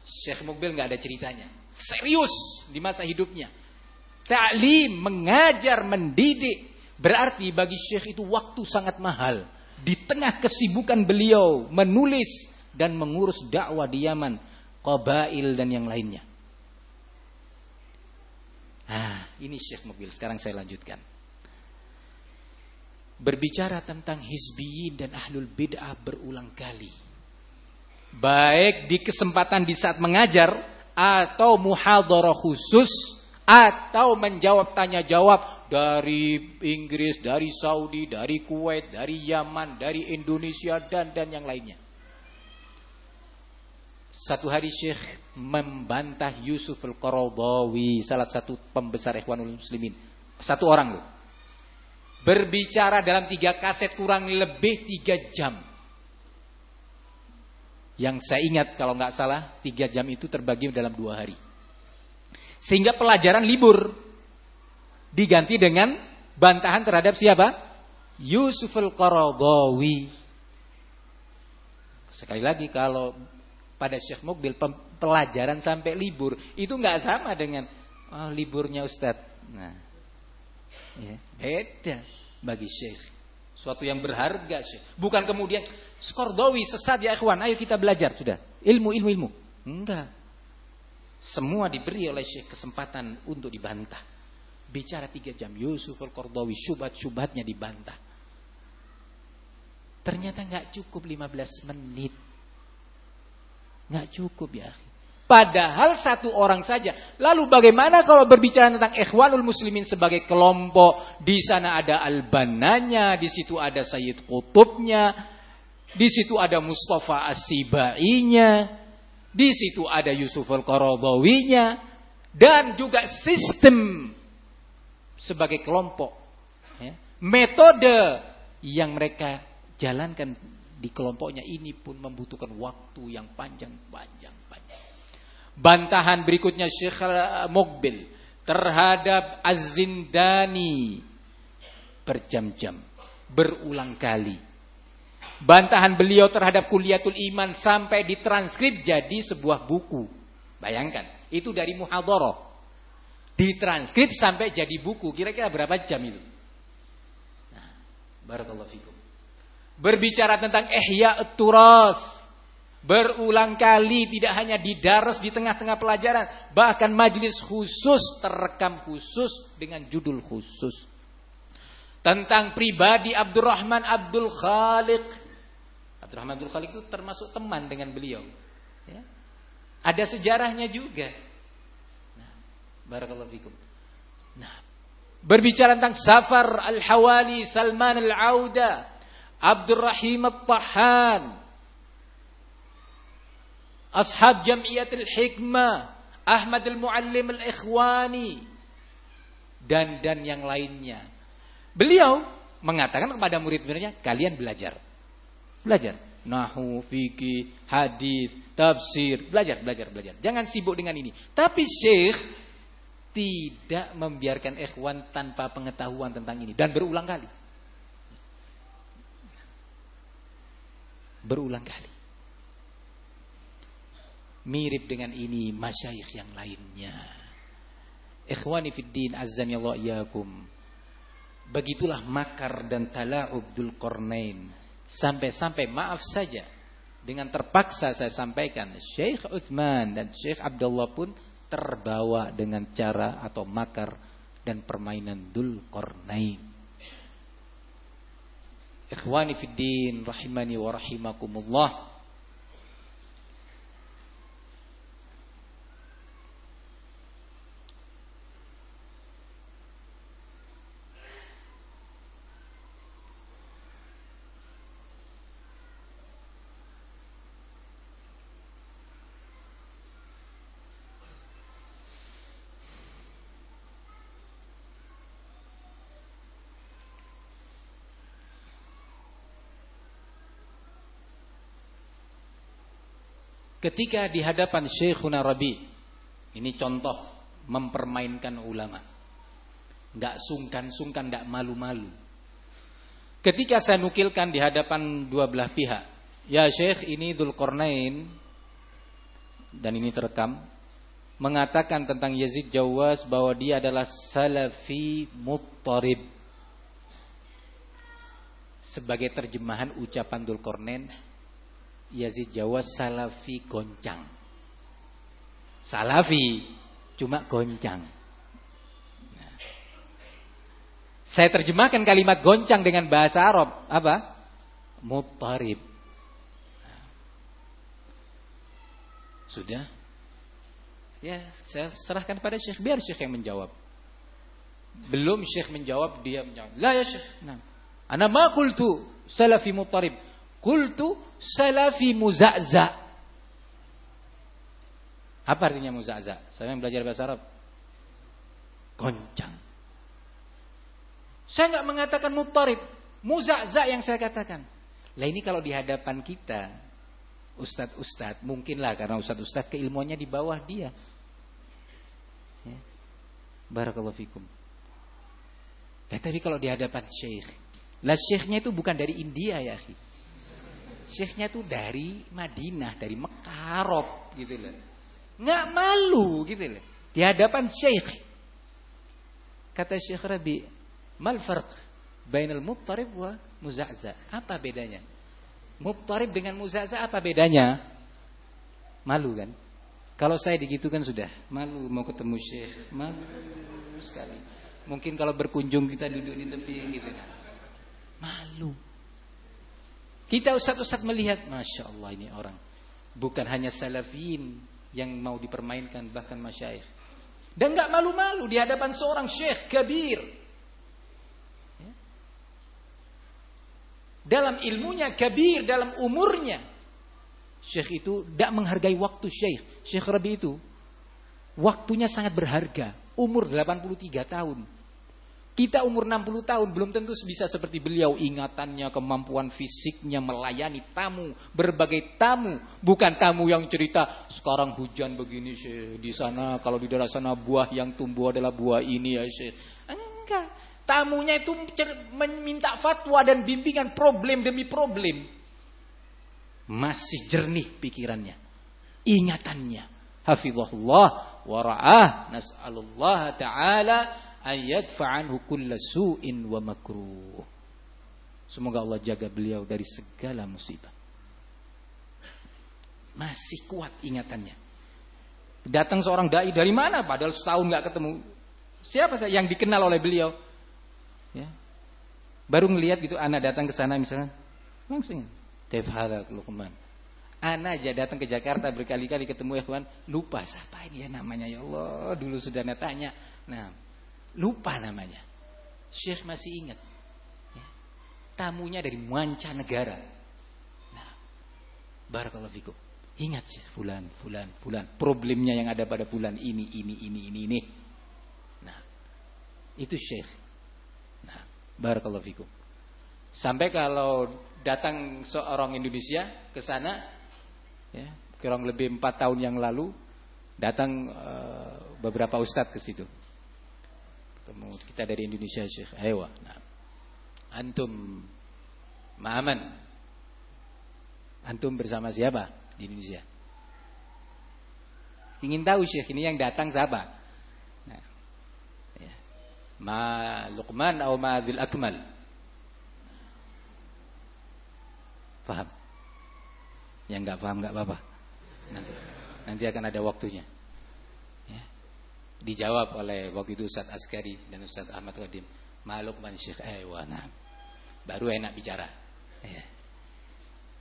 Syekh Mukbil nggak ada ceritanya. Serius di masa hidupnya. Ta'lim, mengajar, mendidik. Berarti bagi Syekh itu waktu sangat mahal. Di tengah kesibukan beliau menulis dan mengurus dakwah di Yaman, Qabail dan yang lainnya. Ah, ini Syekh Mukbil. Sekarang saya lanjutkan. Berbicara tentang hizbiyin dan ahlul bid'ah berulang kali baik di kesempatan di saat mengajar atau muhadharah khusus atau menjawab tanya jawab dari Inggris, dari Saudi, dari Kuwait, dari Yaman, dari Indonesia dan dan yang lainnya. Satu hari Syekh membantah Yusuf Al-Qaradawi, salah satu pembesar Ikhwanul Muslimin. Satu orang loh. Berbicara dalam tiga kaset kurang lebih tiga jam. Yang saya ingat kalau nggak salah tiga jam itu terbagi dalam dua hari. Sehingga pelajaran libur diganti dengan bantahan terhadap siapa? Yusuf Al-Qaradawi. Sekali lagi kalau pada Syekh Mukbil pelajaran sampai libur itu nggak sama dengan oh, liburnya Ustadz. Nah, ya, beda bagi Syekh. Suatu yang berharga Syekh. Bukan kemudian Skordowi sesat ya ikhwan, ayo kita belajar sudah. Ilmu ilmu ilmu. Enggak. Semua diberi oleh Syekh kesempatan untuk dibantah. Bicara tiga jam Yusuf Al-Qardawi syubhat-syubhatnya dibantah. Ternyata nggak cukup 15 menit Nggak cukup ya. Padahal satu orang saja. Lalu bagaimana kalau berbicara tentang ikhwanul muslimin sebagai kelompok? Di sana ada albananya, di situ ada Sayyid Qutubnya, di situ ada Mustafa As-Sibainya, di situ ada Yusuf Al-Qarabawinya, dan juga sistem sebagai kelompok. Ya. Metode yang mereka jalankan di kelompoknya ini pun membutuhkan waktu yang panjang-panjang. panjang. Bantahan berikutnya Syekh Mokbil terhadap Az-Zindani berjam-jam, berulang kali. Bantahan beliau terhadap Kuliatul Iman sampai ditranskrip jadi sebuah buku. Bayangkan, itu dari muhadharah. Ditranskrip sampai jadi buku. Kira-kira berapa jam itu? Nah, barakallahu fikum. Berbicara tentang ihya turas. Berulang kali tidak hanya di daras di tengah-tengah pelajaran. Bahkan majlis khusus terekam khusus dengan judul khusus. Tentang pribadi Abdurrahman Abdul Khaliq. Abdurrahman Abdul Khaliq itu termasuk teman dengan beliau. Ya. Ada sejarahnya juga. Nah, barakallahu fikum. Nah, berbicara tentang Safar Al-Hawali Salman Al-Auda Abdul Rahim At-Tahan, Ashab Jam'iyatul Hikmah, Ahmad Al-Muallim Al-Ikhwani, dan dan yang lainnya. Beliau mengatakan kepada murid-muridnya, kalian belajar. Belajar. Nahu, fikih, hadis, tafsir, belajar, belajar, belajar. Jangan sibuk dengan ini. Tapi Syekh tidak membiarkan ikhwan tanpa pengetahuan tentang ini dan berulang kali. Berulang kali. Mirip dengan ini masyayikh yang lainnya. Ikhwani fid din azan ya Allah iyakum. Begitulah makar dan tala'ub Dul Qarnain. Sampai-sampai maaf saja dengan terpaksa saya sampaikan Syekh Uthman dan Syekh Abdullah pun terbawa dengan cara atau makar dan permainan Dul Qarnain. Ikhwani fid din rahimani wa rahimakumullah. Ketika di hadapan Syekhuna Rabi, ini contoh mempermainkan ulama. Enggak sungkan-sungkan, enggak malu-malu. Ketika saya nukilkan di hadapan dua belah pihak, ya Syekh ini Dzulqarnain dan ini terekam mengatakan tentang Yazid Jawas bahwa dia adalah salafi muttarib. Sebagai terjemahan ucapan Dzulqarnain, Yazid Jawa Salafi goncang. Salafi cuma goncang. Nah. Saya terjemahkan kalimat goncang dengan bahasa Arab apa? Mutarib. Nah. Sudah? Ya, saya serahkan pada Syekh biar Syekh yang menjawab. Belum Syekh menjawab, dia menjawab. La ya Syekh. Nah. Ana ma qultu salafi mutarib. Qultu salafi muza'za. Apa artinya muzaza? Saya yang belajar bahasa Arab. Goncang. Saya nggak mengatakan mutarib. Muzaza yang saya katakan. Lah ini kalau di hadapan kita, ustadz-ustadz, mungkinlah karena ustadz-ustadz keilmuannya di bawah dia. Ya. Barakallahu fikum. Ya, tapi kalau di hadapan syekh, lah syekhnya itu bukan dari India ya, akhi. Syekhnya itu dari Madinah, dari Mekah, gitu loh. Nggak malu gitu loh. Di hadapan syekh. Kata Syekh Rabi, "Mal farq bainal muttarib wa muza'za. Apa bedanya? Muttarib dengan muza'za apa bedanya? Malu kan? Kalau saya digitukan sudah malu mau ketemu syekh, malu sekali. Mungkin kalau berkunjung kita duduk di tepi gitu. Malu. Kita ustaz-ustaz melihat, masya Allah ini orang. Bukan hanya salafin yang mau dipermainkan bahkan masyayikh. Dan nggak malu-malu di hadapan seorang syekh kabir. Dalam ilmunya kabir dalam umurnya syekh itu tidak menghargai waktu syekh. Syekh Rabi itu waktunya sangat berharga. Umur 83 tahun kita umur 60 tahun belum tentu bisa seperti beliau ingatannya, kemampuan fisiknya melayani tamu, berbagai tamu, bukan tamu yang cerita sekarang hujan begini syekh di sana kalau di daerah sana buah yang tumbuh adalah buah ini ya syekh. Enggak. Tamunya itu meminta fatwa dan bimbingan problem demi problem. Masih jernih pikirannya. Ingatannya. Hafizahullah wa ra'ah. Nas'alullah ta'ala ayat fa'anhu wa makruh. Semoga Allah jaga beliau dari segala musibah. Masih kuat ingatannya. Datang seorang dai dari mana? Padahal setahun nggak ketemu. Siapa yang dikenal oleh beliau? Ya. Baru ngelihat gitu anak datang ke sana misalnya, langsung tefhalak Luqman. Anak aja datang ke Jakarta berkali-kali ketemu ikhwan, lupa siapa ini ya namanya ya Allah, dulu sudah tanya. Nah, lupa namanya. Syekh masih ingat. Ya. Tamunya dari mancanegara. Nah, barakallahu fikum. Ingat Syekh, fulan, fulan, fulan. Problemnya yang ada pada fulan ini, ini, ini, ini, ini. Nah, itu Syekh. Barakallahu fikum. Sampai kalau datang seorang Indonesia ke sana, ya, kurang lebih empat tahun yang lalu, datang uh, beberapa ustadz ke situ. Ketemu kita dari Indonesia, Syekh Hewa. Nah, antum ma'aman. Antum bersama siapa di Indonesia? Ingin tahu Syekh ini yang datang siapa? ma Luqman atau ma Adzil Akmal. Paham? Yang nggak paham nggak apa-apa. Nanti, nanti akan ada waktunya. Dijawab oleh waktu itu Ustaz Askari dan Ustaz Ahmad Qadim. Ma Luqman Syekh baru enak bicara. Ya.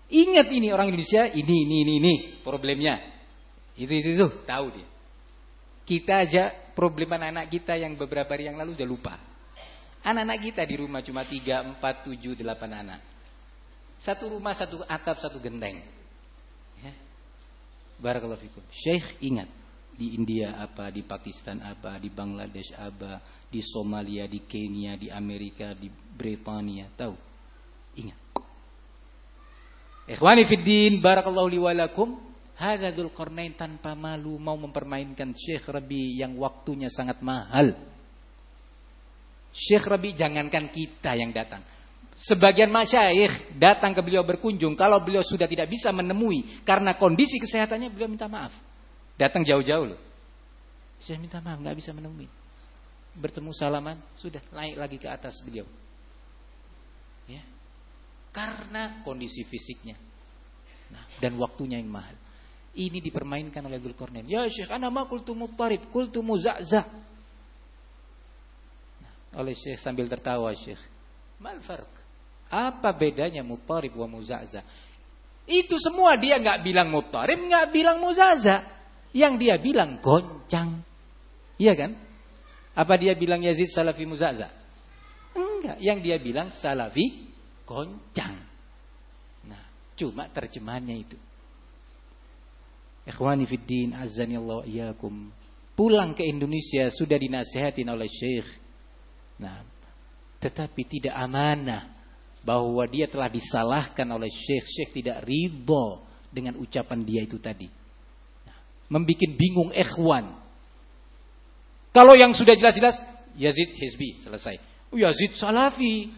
Ingat ini orang Indonesia, ini ini ini ini problemnya. Itu itu itu tahu dia. Kita aja problem anak-anak kita yang beberapa hari yang lalu sudah lupa. Anak-anak kita di rumah cuma 3, 4, 7, 8 anak. Satu rumah, satu atap, satu genteng. Ya. Barakallahu fikum. Syekh ingat. Di India apa, di Pakistan apa, di Bangladesh apa, di Somalia, di Kenya, di Amerika, di Britania. Tahu? Ingat. Ikhwani fiddin, barakallahu liwalakum. Hada Dzulqarnain tanpa malu mau mempermainkan Syekh Rabi yang waktunya sangat mahal. Syekh Rabi jangankan kita yang datang. Sebagian masyayikh datang ke beliau berkunjung. Kalau beliau sudah tidak bisa menemui karena kondisi kesehatannya beliau minta maaf. Datang jauh-jauh loh. Saya minta maaf nggak bisa menemui. Bertemu salaman sudah naik lagi ke atas beliau. Ya. Karena kondisi fisiknya. Nah, dan waktunya yang mahal. Ini dipermainkan oleh Dzulqarnain. Ya Syekh, ana ma qultu muttarib, qultu muza'za. Nah, oleh Syekh sambil tertawa Syekh. Mal farq? Apa bedanya muttarib wa muza'za? Itu semua dia nggak bilang muttarib, nggak bilang muzaza. Yang dia bilang goncang. Iya kan? Apa dia bilang Yazid salafi muzaza? Enggak, yang dia bilang salafi goncang. Nah, cuma terjemahannya itu. Ikhwani fiddin, azani Allah iyakum. Pulang ke Indonesia sudah dinasihatin oleh Syekh. Nah, tetapi tidak amanah bahwa dia telah disalahkan oleh Syekh. Syekh tidak ridho dengan ucapan dia itu tadi. Nah, membikin bingung ikhwan. Kalau yang sudah jelas-jelas Yazid Hizbi selesai. Oh, Yazid Salafi.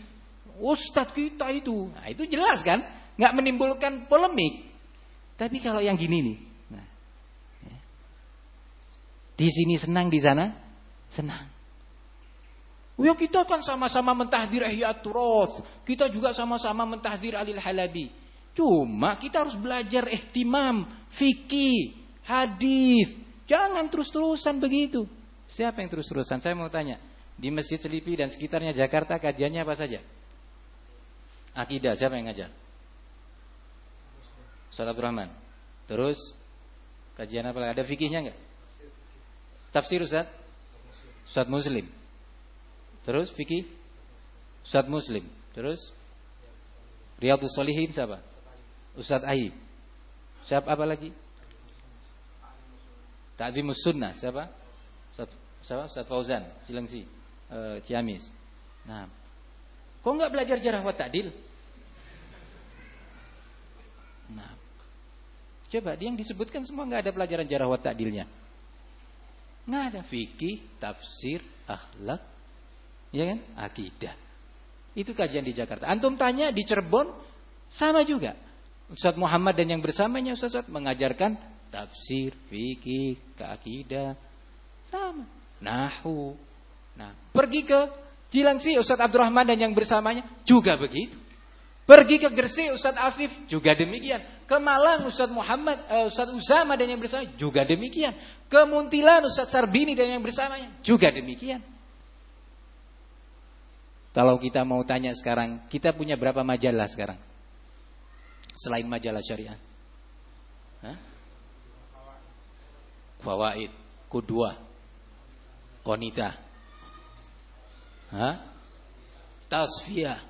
Ustadz kita itu. Nah, itu jelas kan? Nggak menimbulkan polemik. Tapi kalau yang gini nih, di sini senang, di sana senang. Ya kita kan sama-sama mentahdir Ihyatul Roth. Kita juga sama-sama mentahdir Alil Halabi. Cuma kita harus belajar ihtimam, fikih, hadis. Jangan terus-terusan begitu. Siapa yang terus-terusan? Saya mau tanya. Di Masjid Selipi dan sekitarnya Jakarta kajiannya apa saja? Akidah, siapa yang ngajar? Salat Rahman. Terus kajian apa lagi? Ada fikihnya enggak? Tafsir Ustaz? Ustaz Muslim. Terus fikih? Ustaz Muslim. Terus Riyadhus Shalihin siapa? Ustaz Aib. Siapa apa lagi? Ta'zimus Sunnah siapa? Ustaz siapa? Ustaz Fauzan, Cilengsi, uh, Ciamis. Nah. Kok enggak belajar jarah wa ta'dil? Nah. Coba dia yang disebutkan semua enggak ada pelajaran jarah wa ta'dilnya. Nggak ada fikih, tafsir, akhlak, ya kan? Akidah. Itu kajian di Jakarta. Antum tanya di Cirebon sama juga. Ustaz Muhammad dan yang bersamanya Ustaz, Ustaz mengajarkan tafsir, fikih, keakidah, sama. Nahu. Nah, pergi ke Cilangsi Ustaz Abdurrahman dan yang bersamanya juga begitu. Pergi ke Gresik Ustaz Afif juga demikian. Ke Malang Ustaz Muhammad, uh, Ustaz Usama dan yang bersama juga demikian. Ke Muntilan Ustaz Sarbini dan yang bersamanya juga demikian. Kalau kita mau tanya sekarang, kita punya berapa majalah sekarang? Selain majalah syariah. Hah? Fawaid, Kudua, Konita. Hah? Tasfiyah.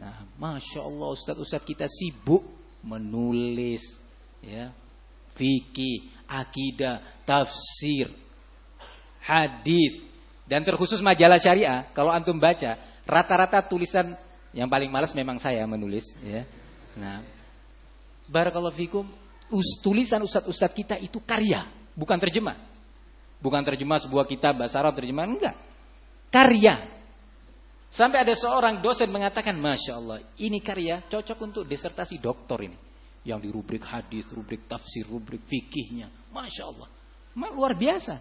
Nah, masya Allah Ustadz-Ustadz kita sibuk menulis, ya, fikih, akidah, tafsir, hadis, dan terkhusus majalah syariah. Kalau antum baca, rata-rata tulisan yang paling malas memang saya menulis, ya. Nah, barakallahu fikum, tulisan ustadz-ustadz kita itu karya, bukan terjemah. Bukan terjemah sebuah kitab bahasa Arab terjemah enggak. Karya, Sampai ada seorang dosen mengatakan, Masya Allah, ini karya cocok untuk disertasi doktor ini. Yang di rubrik hadis, rubrik tafsir, rubrik fikihnya. Masya Allah. Luar biasa.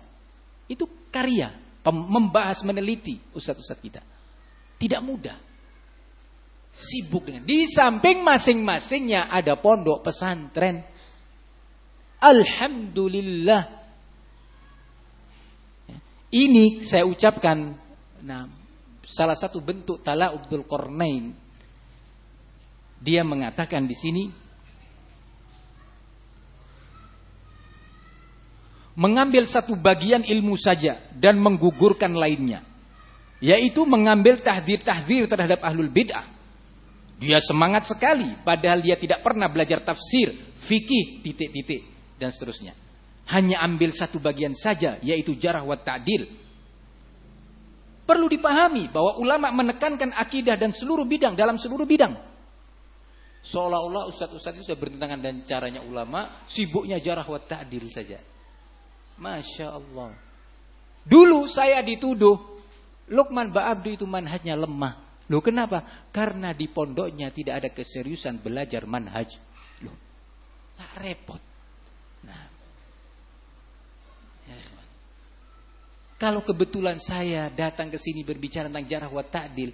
Itu karya. Membahas, meneliti Ustadz-Ustadz kita. Tidak mudah. Sibuk dengan. Di samping masing-masingnya ada pondok pesantren. Alhamdulillah. Ini saya ucapkan. Nah, salah satu bentuk tala'ubdul qarnain. Dia mengatakan di sini mengambil satu bagian ilmu saja dan menggugurkan lainnya. Yaitu mengambil tahdir-tahdir terhadap ahlul bid'ah. Dia semangat sekali padahal dia tidak pernah belajar tafsir, fikih, titik-titik dan seterusnya. Hanya ambil satu bagian saja yaitu jarah wa ta'dil Perlu dipahami bahwa ulama menekankan akidah dan seluruh bidang dalam seluruh bidang. Seolah-olah ustaz-ustaz itu sudah bertentangan dan caranya ulama sibuknya jarah wa ta'dil saja. Masya Allah. Dulu saya dituduh Lukman Ba'abdu itu manhajnya lemah. Loh kenapa? Karena di pondoknya tidak ada keseriusan belajar manhaj. Loh, tak repot. Kalau kebetulan saya datang ke sini berbicara tentang jarah wa ta'dil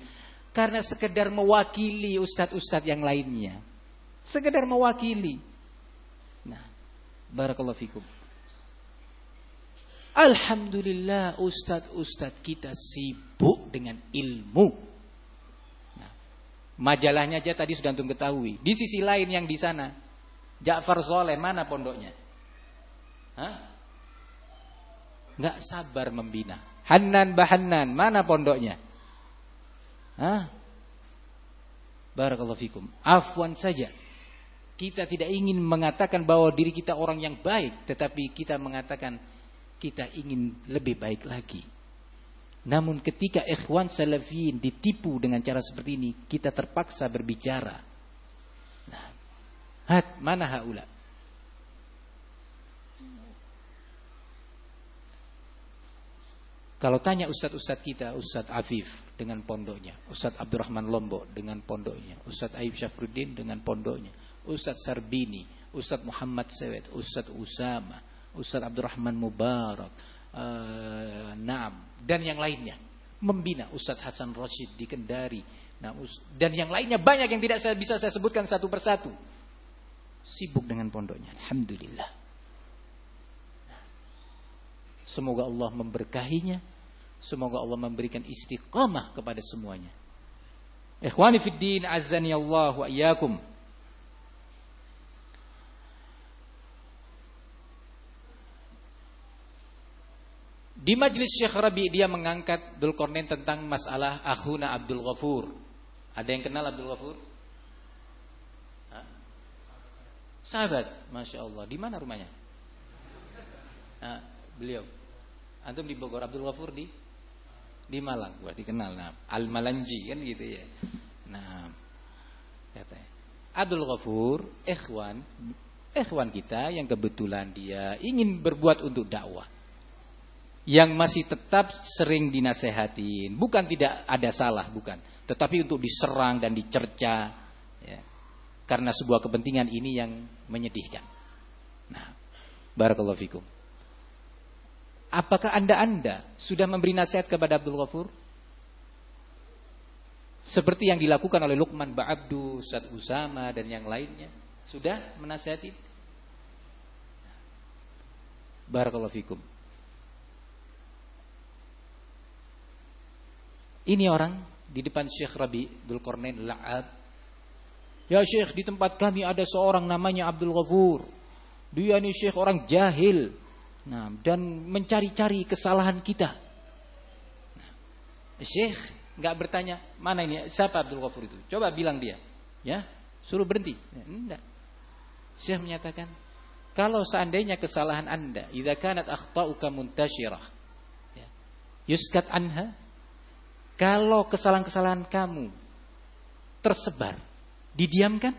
karena sekedar mewakili ustadz-ustadz yang lainnya. Sekedar mewakili. Nah, barakallahu fikum. Alhamdulillah ustadz-ustadz kita sibuk dengan ilmu. Nah, majalahnya aja tadi sudah antum ketahui. Di sisi lain yang di sana, Ja'far Soleh mana pondoknya? Hah? Nggak sabar membina. Hanan Bahanan, mana pondoknya? Hah? Barakallahu fikum. Afwan saja. Kita tidak ingin mengatakan bahwa diri kita orang yang baik, tetapi kita mengatakan kita ingin lebih baik lagi. Namun ketika ikhwan salafiyin ditipu dengan cara seperti ini, kita terpaksa berbicara. Nah, hat mana haula? Kalau tanya ustadz-ustadz kita, Ustadz Afif dengan pondoknya, Ustadz Abdurrahman Lombok dengan pondoknya, Ustadz Aib Syafruddin dengan pondoknya, Ustadz Sarbini, Ustadz Muhammad Sewet, Ustadz Usama, Ustadz Abdurrahman Mubarak, uh, Naam, dan yang lainnya. Membina Ustadz Hasan Rashid di Kendari. Nah, dan yang lainnya banyak yang tidak saya bisa saya sebutkan satu persatu. Sibuk dengan pondoknya. Alhamdulillah. Semoga Allah memberkahinya. Semoga Allah memberikan istiqamah kepada semuanya. Ikhwani fid din azani Allah wa iyyakum. Di majlis Syekh Rabi dia mengangkat Dzulqarnain tentang masalah akhuna Abdul Ghafur. Ada yang kenal Abdul Ghafur? Hah? Sahabat, masya Allah. Di mana rumahnya? Nah, beliau. Antum di Bogor, Abdul Ghafur di di Malang, berarti kenal. Nah, Al Malanji kan gitu ya. Nah, katanya. Abdul Ghafur, ikhwan, ikhwan kita yang kebetulan dia ingin berbuat untuk dakwah. Yang masih tetap sering dinasehatin, bukan tidak ada salah, bukan. Tetapi untuk diserang dan dicerca, ya. Karena sebuah kepentingan ini yang menyedihkan. Nah, barakallahu fikum. Apakah anda-anda sudah memberi nasihat kepada Abdul Ghafur? Seperti yang dilakukan oleh Luqman Ba'abdu, Ustaz Usama dan yang lainnya. Sudah menasihati? Barakallahu fikum. Ini orang di depan Syekh Rabi Dul Qarnain La'ab. Ya Syekh, di tempat kami ada seorang namanya Abdul Ghafur. Dia ini Syekh orang jahil. Nah, dan mencari-cari kesalahan kita. Nah, Syekh nggak bertanya mana ini siapa Abdul Ghafur itu. Coba bilang dia, ya suruh berhenti. Ya. Syekh menyatakan kalau seandainya kesalahan anda, idza kanat akhtauka muntashirah, ya, yuskat anha. Kalau kesalahan-kesalahan kamu tersebar, didiamkan,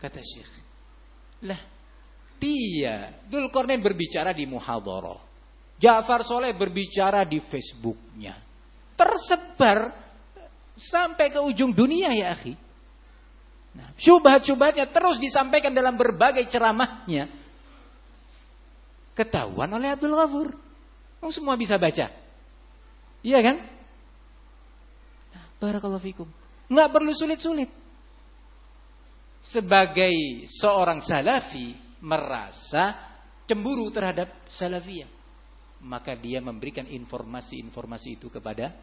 Kata Syekh. Lah, dia Dzulkarnain berbicara di muhadharah. Ja'far Soleh berbicara di Facebooknya. Tersebar sampai ke ujung dunia ya akhi. Nah, syubhat-syubhatnya terus disampaikan dalam berbagai ceramahnya. Ketahuan oleh Abdul Ghafur. Oh, semua bisa baca. Iya kan? Nah, barakallahu fikum. Nggak perlu sulit-sulit sebagai seorang salafi merasa cemburu terhadap salafiyah. Maka dia memberikan informasi-informasi itu kepada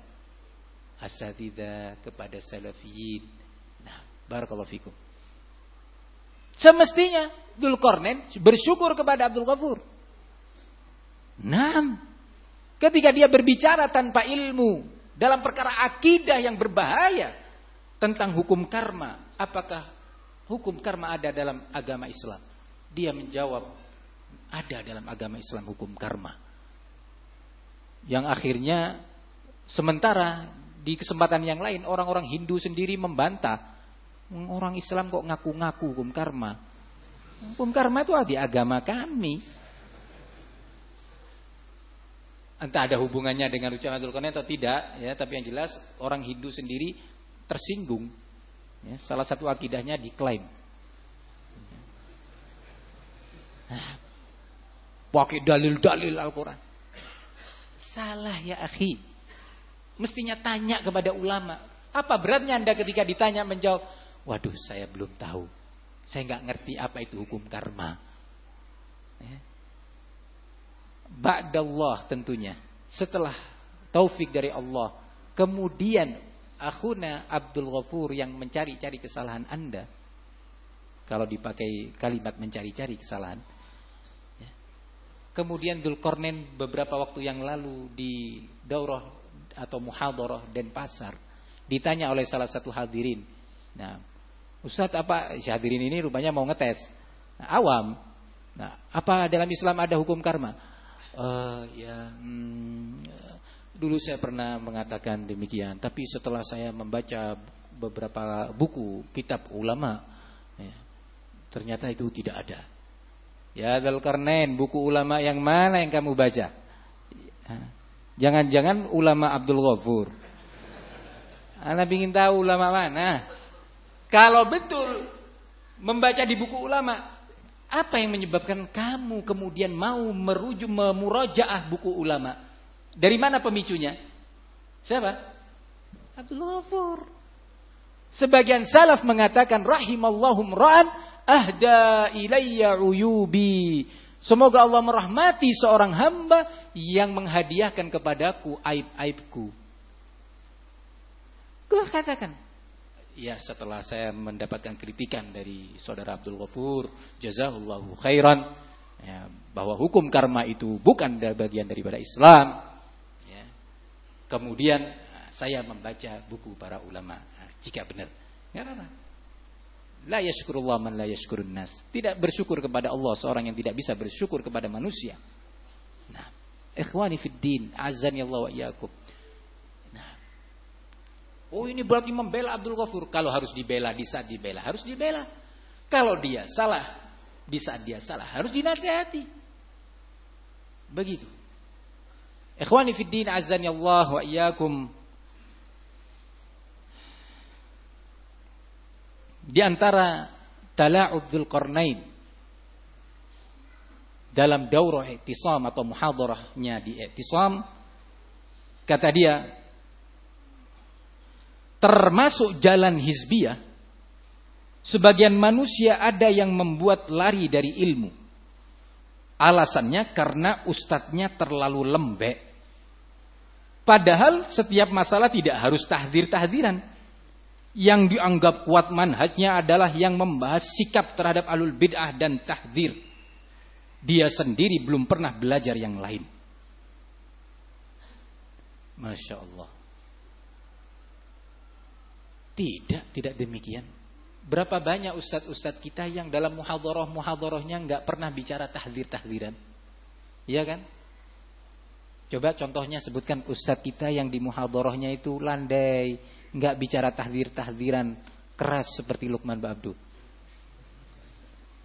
asatidah kepada salafiyin. Nah barakallahu fikum. Semestinya Dzulqarnain bersyukur kepada Abdul Ghafur. Nah ketika dia berbicara tanpa ilmu dalam perkara akidah yang berbahaya tentang hukum karma apakah hukum karma ada dalam agama Islam? Dia menjawab, ada dalam agama Islam hukum karma. Yang akhirnya sementara di kesempatan yang lain orang-orang Hindu sendiri membantah, orang Islam kok ngaku-ngaku hukum karma. Hukum karma itu di agama kami. Entah ada hubungannya dengan ucapan Dzulkarnain atau tidak, ya, tapi yang jelas orang Hindu sendiri tersinggung Ya, salah satu akidahnya diklaim. Nah, pakai dalil-dalil Al-Quran. Salah ya akhi. Mestinya tanya kepada ulama. Apa beratnya anda ketika ditanya menjawab. Waduh saya belum tahu. Saya nggak ngerti apa itu hukum karma. Ya. Ba'dallah tentunya. Setelah taufik dari Allah. Kemudian akhuna Abdul Ghafur yang mencari-cari kesalahan Anda. Kalau dipakai kalimat mencari-cari kesalahan. Ya. Kemudian Dzulkarnain beberapa waktu yang lalu di daurah atau muhadharah dan pasar Ditanya oleh salah satu hadirin. Nah, Ustaz apa si hadirin ini rupanya mau ngetes. Nah, awam. Nah, apa dalam Islam ada hukum karma? Uh, ya, hmm, dulu saya pernah mengatakan demikian, tapi setelah saya membaca beberapa buku kitab ulama, ya, ternyata itu tidak ada. Ya Karnain, buku ulama yang mana yang kamu baca? Jangan-jangan ulama Abdul Ghafur. Anda ingin tahu ulama mana? Kalau betul membaca di buku ulama, apa yang menyebabkan kamu kemudian mau merujuk memurojaah buku ulama? Dari mana pemicunya? Siapa? Abdul Ghafur. Sebagian salaf mengatakan rahimallahum ra'an ahda ilayya uyubi. Semoga Allah merahmati seorang hamba yang menghadiahkan kepadaku aib-aibku. Gue katakan, ya setelah saya mendapatkan kritikan dari saudara Abdul Ghafur, jazahullahu khairan, ya, bahwa hukum karma itu bukan bagian daripada Islam. Kemudian saya membaca buku para ulama, nah, jika benar, nggak apa-apa. La yashkurullah man la yashkurun nas. Tidak bersyukur kepada Allah seorang yang tidak bisa bersyukur kepada manusia. Nah, ikhwani fid din, azani Allah wa iyyakum. Nah. Oh ini berarti membela Abdul Ghafur. Kalau harus dibela di saat dibela, harus dibela. Kalau dia salah, di saat dia salah, harus dinasihati. Begitu. Ikhwani fid din, azani Allah wa iyyakum. Di antara tala'ud Qarnain dalam daurah iktisam atau muhadarahnya di iktisam kata dia termasuk jalan hizbiyah sebagian manusia ada yang membuat lari dari ilmu alasannya karena ustadznya terlalu lembek padahal setiap masalah tidak harus tahdir-tahdiran yang dianggap kuat manhajnya adalah yang membahas sikap terhadap alul bid'ah dan tahdir. Dia sendiri belum pernah belajar yang lain. Masya Allah. Tidak, tidak demikian. Berapa banyak ustadz-ustadz kita yang dalam muhadharah-muhadharahnya nggak pernah bicara tahdir-tahdiran. Iya kan? Coba contohnya sebutkan ustadz kita yang di muhadharahnya itu landai, nggak bicara tahdir-tahdiran keras seperti Lukman Babdu.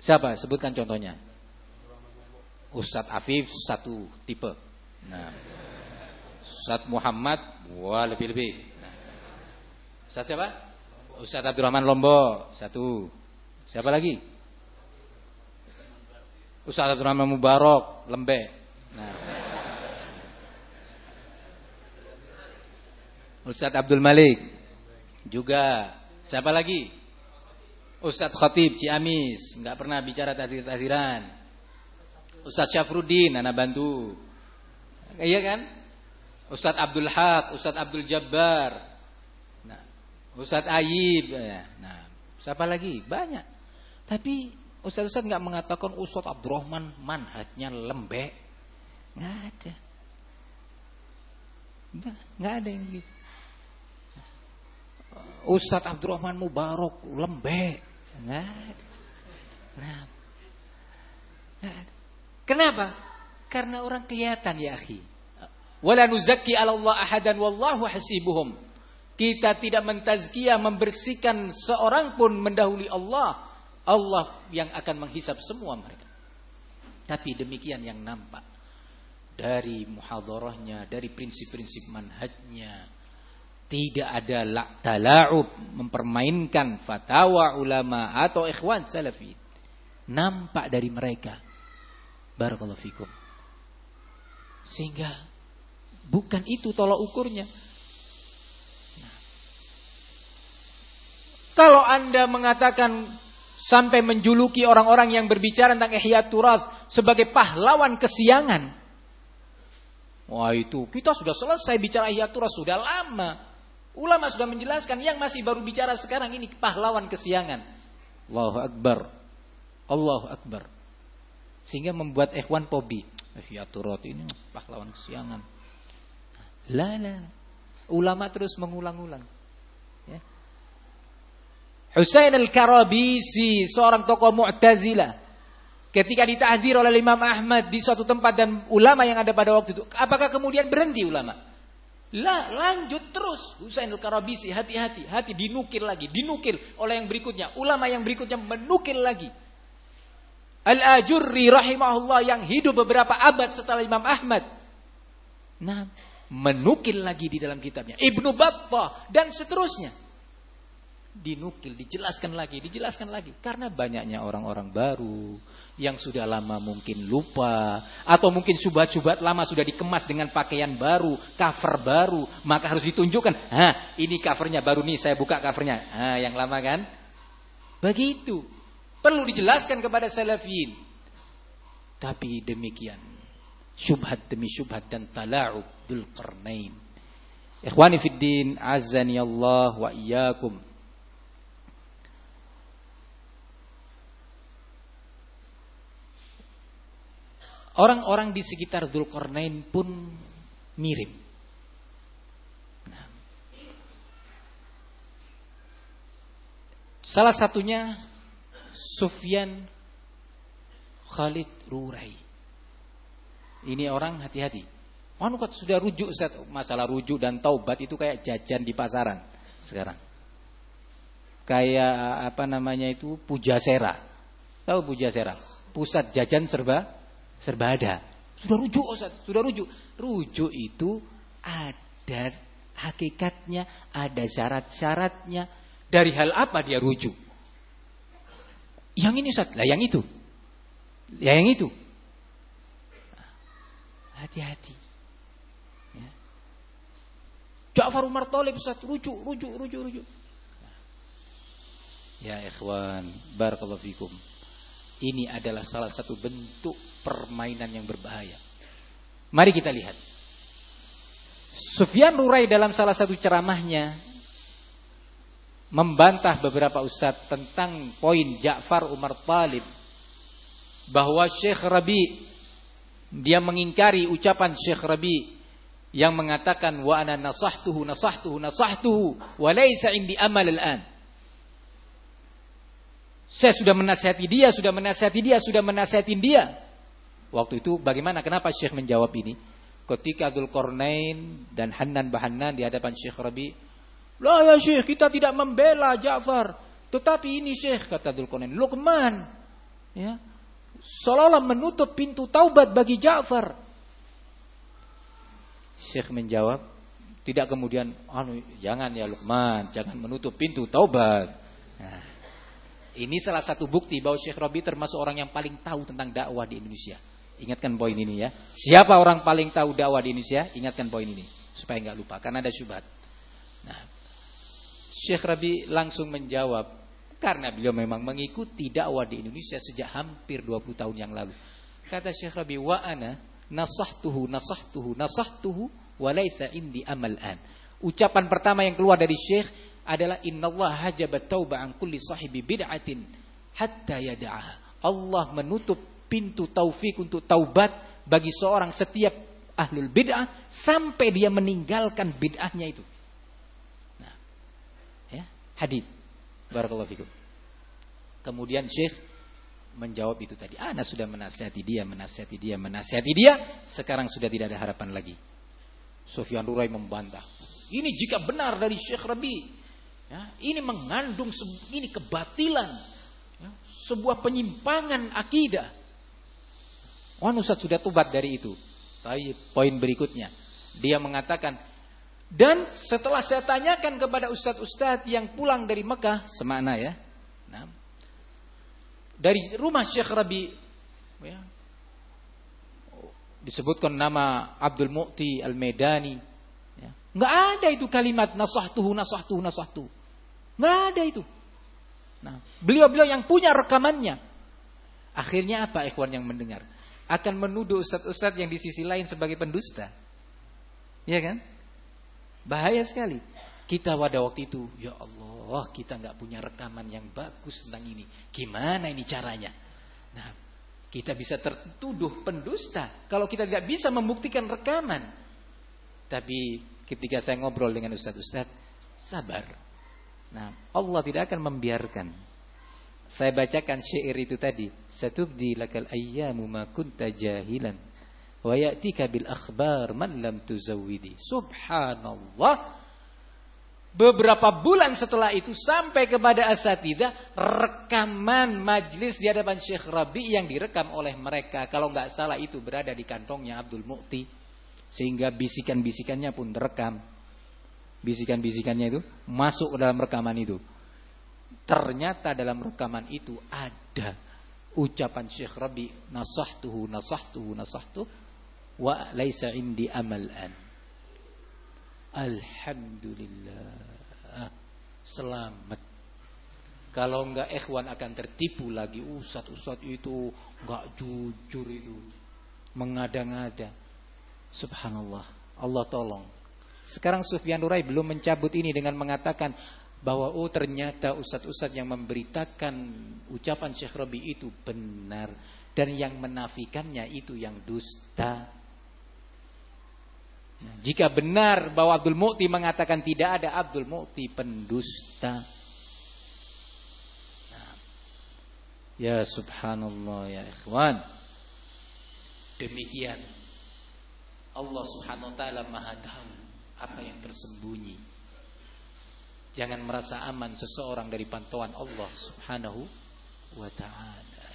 Siapa? Sebutkan contohnya. Ustadz Afif satu tipe. Nah, Ustadz Muhammad wah lebih-lebih. Nah. Ustadz siapa? Ustadz Abdurrahman Lombo satu. Siapa lagi? Ustadz Abdurrahman Mubarok Lembe. Nah. Ustadz Abdul Malik juga. Siapa lagi? Ustadz Khatib Ciamis, nggak pernah bicara tahdir-tahdiran. Ustadz Syafruddin, anak bantu. Iya kan? Ustadz Abdul Haq, Ustadz Abdul Jabbar. Nah, Ustadz Ayib. Ya. Nah, siapa lagi? Banyak. Tapi Ustadz-Ustadz nggak mengatakan Ustadz Abdurrahman manhajnya lembek. Nggak ada. Nggak ada yang gitu. Ustadz Abdurrahman Mubarok lembek. Enggak Kenapa? Kenapa? Karena orang kelihatan ya akhi. Wala nuzakki 'ala Allah ahadan wallahu hasibuhum. Kita tidak mentazkiyah membersihkan seorang pun mendahului Allah. Allah yang akan menghisap semua mereka. Tapi demikian yang nampak dari muhadharahnya, dari prinsip-prinsip manhajnya, tidak ada tala'ub mempermainkan fatwa ulama atau ikhwan salafi. Nampak dari mereka. Barakallahu fikum. Sehingga bukan itu tolak ukurnya. Nah. Kalau Anda mengatakan sampai menjuluki orang-orang yang berbicara tentang ihya turas sebagai pahlawan kesiangan. Wah itu kita sudah selesai bicara ihya turas sudah lama. Ulama sudah menjelaskan yang masih baru bicara sekarang ini pahlawan kesiangan. Allahu Akbar. Allahu Akbar. Sehingga membuat ikhwan pobi. Ya turut ini pahlawan kesiangan. Lala. Ulama terus mengulang-ulang. Ya. Husain al-Karabisi, seorang tokoh Mu'tazilah. Ketika ditahdir oleh Imam Ahmad di suatu tempat dan ulama yang ada pada waktu itu, apakah kemudian berhenti ulama? Lah, lanjut terus. Husain al-Karabisi, hati-hati, hati dinukil lagi, dinukil oleh yang berikutnya. Ulama yang berikutnya menukil lagi. Al-Ajurri rahimahullah yang hidup beberapa abad setelah Imam Ahmad. Nah, menukil lagi di dalam kitabnya. Ibnu Battah dan seterusnya dinukil, dijelaskan lagi, dijelaskan lagi. Karena banyaknya orang-orang baru yang sudah lama mungkin lupa atau mungkin subhat-subhat lama sudah dikemas dengan pakaian baru, cover baru, maka harus ditunjukkan, "Hah, ini covernya baru nih, saya buka covernya." Ah, yang lama kan? Begitu. Perlu dijelaskan kepada salafin. Tapi demikian. Syubhat demi syubhat dan tala'ub dul qarnain. Ikhwani fiddin, azani Allah wa iyyakum. Orang-orang di sekitar Dzulkarnain pun mirip. Salah satunya Sufyan Khalid Rurai. Ini orang hati-hati. Anu kok sudah rujuk. Masalah rujuk dan taubat itu kayak jajan di pasaran sekarang. Kayak apa namanya itu Pujasera. Tahu Pujasera? Pusat jajan serba serba ada. Sudah rujuk Ustaz, sudah rujuk. Rujuk itu ada hakikatnya, ada syarat-syaratnya. Dari hal apa dia rujuk? Yang ini Ustaz, lah yang itu. Ya yang itu. Hati-hati. Ya. Ja'far Umar Talib Ustaz, rujuk, rujuk, rujuk, rujuk. Ya ikhwan, barakallahu fikum. Ini adalah salah satu bentuk permainan yang berbahaya. Mari kita lihat. Sufyan Rurai dalam salah satu ceramahnya membantah beberapa ustadz tentang poin Ja'far Umar Talib bahwa Syekh Rabi dia mengingkari ucapan Syekh Rabi yang mengatakan wa ana nasahtuhu nasahtuhu nasahtuhu wa indi amal al-an saya sudah menasihati dia, sudah menasihati dia, sudah menasihati dia. Waktu itu bagaimana? Kenapa Syekh menjawab ini? Ketika Abdul Qarnain dan Hanan Bahanan di hadapan Syekh Rabi. Lah ya Syekh, kita tidak membela Ja'far. Tetapi ini Syekh, kata Abdul Qarnain. Luqman. Ya, seolah-olah menutup pintu taubat bagi Ja'far. Syekh menjawab, tidak kemudian, anu jangan ya Luqman, jangan menutup pintu taubat. Nah, ini salah satu bukti bahwa Syekh Robi termasuk orang yang paling tahu tentang dakwah di Indonesia. Ingatkan poin ini ya. Siapa orang paling tahu dakwah di Indonesia? Ingatkan poin ini supaya nggak lupa karena ada syubhat. Nah, Syekh Rabi langsung menjawab karena beliau memang mengikuti dakwah di Indonesia sejak hampir 20 tahun yang lalu. Kata Syekh Rabi, "Wa ana nasahtuhu nasahtuhu nasahtuhu wa laisa indi amal an." Ucapan pertama yang keluar dari Syekh adalah innallaha hajabat tauba an kulli sahibi bid'atin hatta yada'aha. Allah menutup pintu taufik untuk taubat bagi seorang setiap ahlul bid'ah sampai dia meninggalkan bid'ahnya itu. Nah, ya, hadis. Barakallahu fikum. Kemudian Syekh menjawab itu tadi. Ana sudah menasihati dia, menasihati dia, menasihati dia. Sekarang sudah tidak ada harapan lagi. Sufyan Rurai membantah. Ini jika benar dari Syekh Rabi. Ya, ini mengandung ini kebatilan, ya, sebuah penyimpangan akidah. Wan Ustaz sudah tobat dari itu. Tapi poin berikutnya, dia mengatakan dan setelah saya tanyakan kepada ustadz-ustadz yang pulang dari Mekah, semana ya, nah, dari rumah Syekh Rabi, ya, disebutkan nama Abdul Mu'ti Al-Medani, ya, nggak ada itu kalimat nasahtuhu nasahtuhu nasahtuhu. Nggak ada itu. Nah, beliau-beliau yang punya rekamannya. Akhirnya apa ikhwan yang mendengar? Akan menuduh ustadz-ustadz yang di sisi lain sebagai pendusta. Iya kan? Bahaya sekali. Kita pada waktu itu, ya Allah, kita nggak punya rekaman yang bagus tentang ini. Gimana ini caranya? Nah, kita bisa tertuduh pendusta kalau kita tidak bisa membuktikan rekaman. Tapi ketika saya ngobrol dengan ustadz-ustadz, sabar. Nah, Allah tidak akan membiarkan. Saya bacakan syair itu tadi. Satubdi lakal ayyamu ma kunta jahilan. Wa ya'tika bil akhbar man lam tuzawwidi. Subhanallah. Beberapa bulan setelah itu sampai kepada asatidah rekaman majlis di hadapan Syekh Rabi yang direkam oleh mereka. Kalau nggak salah itu berada di kantongnya Abdul Mukti. Sehingga bisikan-bisikannya pun terekam. Bisikan-bisikannya itu masuk ke dalam rekaman itu. Ternyata dalam rekaman itu ada ucapan Syekh Rabi nasahtuhu nasahtuhu nasahtuhu wa laisa indi amal an. Alhamdulillah. Selamat. Kalau enggak ikhwan akan tertipu lagi. Ustaz-ustaz itu enggak jujur itu. Mengada-ngada. Subhanallah. Allah tolong. Sekarang Sufyan Nurai belum mencabut ini dengan mengatakan bahwa oh ternyata ustaz-ustaz yang memberitakan ucapan Syekh Rabi itu benar dan yang menafikannya itu yang dusta. Jika benar bahwa Abdul Mu'ti mengatakan tidak ada Abdul Mu'ti pendusta. Ya subhanallah ya ikhwan. Demikian. Allah subhanahu wa ta'ala maha tahu apa yang tersembunyi. Jangan merasa aman seseorang dari pantauan Allah subhanahu wa ta'ala.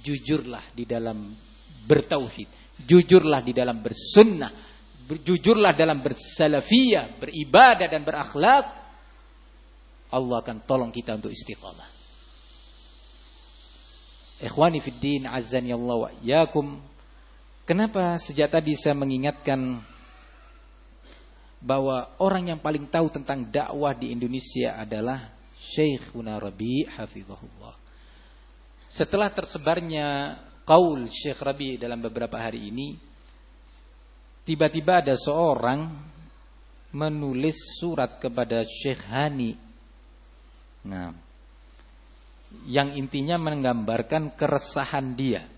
Jujurlah di dalam bertauhid. Jujurlah di dalam bersunnah berjujurlah dalam bersalafiyah, beribadah dan berakhlak, Allah akan tolong kita untuk istiqamah. Ikhwani fid din azzani Allah wa. Kenapa sejak tadi saya mengingatkan bahwa orang yang paling tahu tentang dakwah di Indonesia adalah Syekhuna Rabi hafizahullah. Setelah tersebarnya kaul Syekh Rabi dalam beberapa hari ini, Tiba-tiba ada seorang menulis surat kepada Syekh Hani. Nah, yang intinya menggambarkan keresahan dia.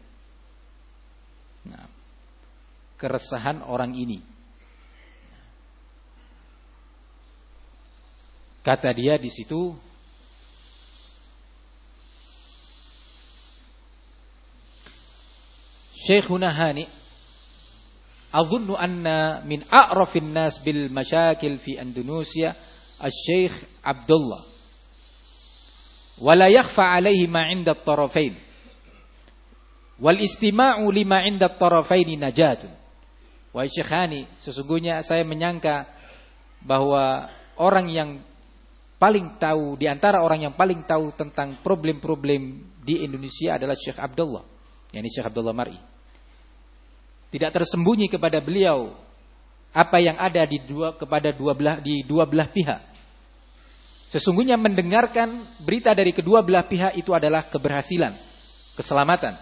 Nah, keresahan orang ini. Kata dia di situ Syekhuna Hani Azunnu anna min a'rafin nas bil masyakil fi Indonesia Al-Syeikh Abdullah. Wala yakhfa alaihi ma 'inda at-tarafain. Wal istima'u lima 'inda at-tarafain najatun. Wahai Syekhani, sesungguhnya saya menyangka bahwa orang yang paling tahu di antara orang yang paling tahu tentang problem-problem di Indonesia adalah Syekh Abdullah, yakni Syekh Abdullah Mar'i. Tidak tersembunyi kepada beliau apa yang ada di dua kepada dua belah di dua belah pihak. Sesungguhnya mendengarkan berita dari kedua belah pihak itu adalah keberhasilan, keselamatan.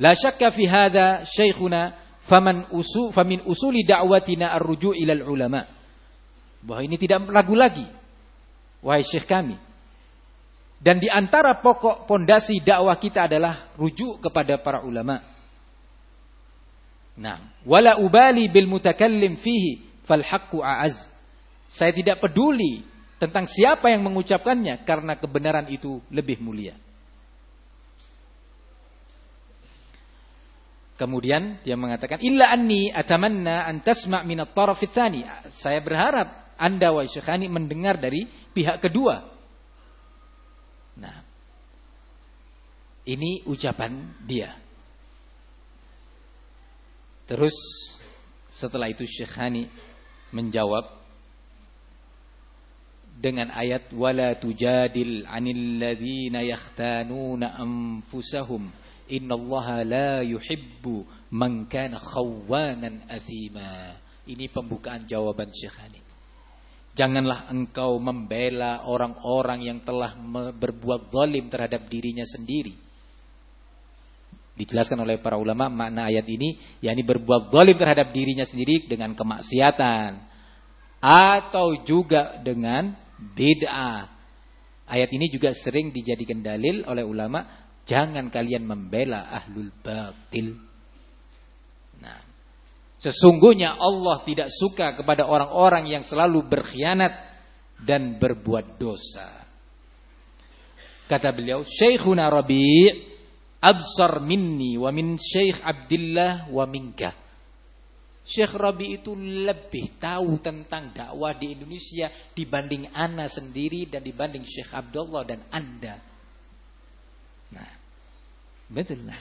La syakka fi hadha syekhuna faman usu famin usuli da'watina ar-ruju' ilal ulama. Bahwa ini tidak ragu lagi. Wahai syekh kami, dan di antara pokok pondasi dakwah kita adalah rujuk kepada para ulama. Nah, wala ubali bil mutakallim fihi fal haqqu a'az. Saya tidak peduli tentang siapa yang mengucapkannya karena kebenaran itu lebih mulia. Kemudian dia mengatakan illa anni atamanna an tasma' min at-taraf Saya berharap Anda wa Syekhani mendengar dari pihak kedua. Nah, ini ucapan dia. Terus setelah itu Syekh Hani menjawab dengan ayat wala tujadil 'anil ladzina yakhtanuna anfusahum innallaha la yuhibbu man kana khawanan athima. Ini pembukaan jawaban Syekh Hani. Janganlah engkau membela orang-orang yang telah berbuat zalim terhadap dirinya sendiri Dijelaskan oleh para ulama makna ayat ini yakni berbuat zalim terhadap dirinya sendiri dengan kemaksiatan atau juga dengan bid'ah. Ayat ini juga sering dijadikan dalil oleh ulama, jangan kalian membela ahlul batil. Nah, sesungguhnya Allah tidak suka kepada orang-orang yang selalu berkhianat dan berbuat dosa. Kata beliau, Syekhuna Rabi' absar minni wa min Syekh Abdullah wa minka. Syekh Rabi itu lebih tahu tentang dakwah di Indonesia dibanding Ana sendiri dan dibanding Syekh Abdullah dan Anda. Nah, betul lah.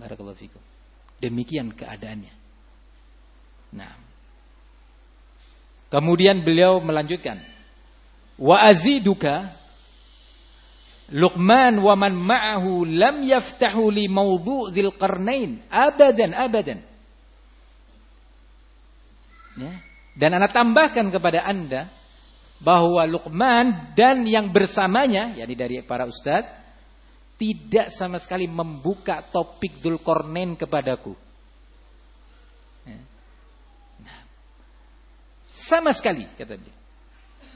Barakallahu fikum. Demikian keadaannya. Nah. Kemudian beliau melanjutkan. Wa aziduka Luqman wa man ma'ahu lam yaftahu li mawdu' dzil qarnain abadan abadan. Ya. Dan anak tambahkan kepada Anda bahwa Luqman dan yang bersamanya yakni dari para ustadz tidak sama sekali membuka topik Dzulqarnain kepadaku. Ya. Nah, sama sekali kata dia.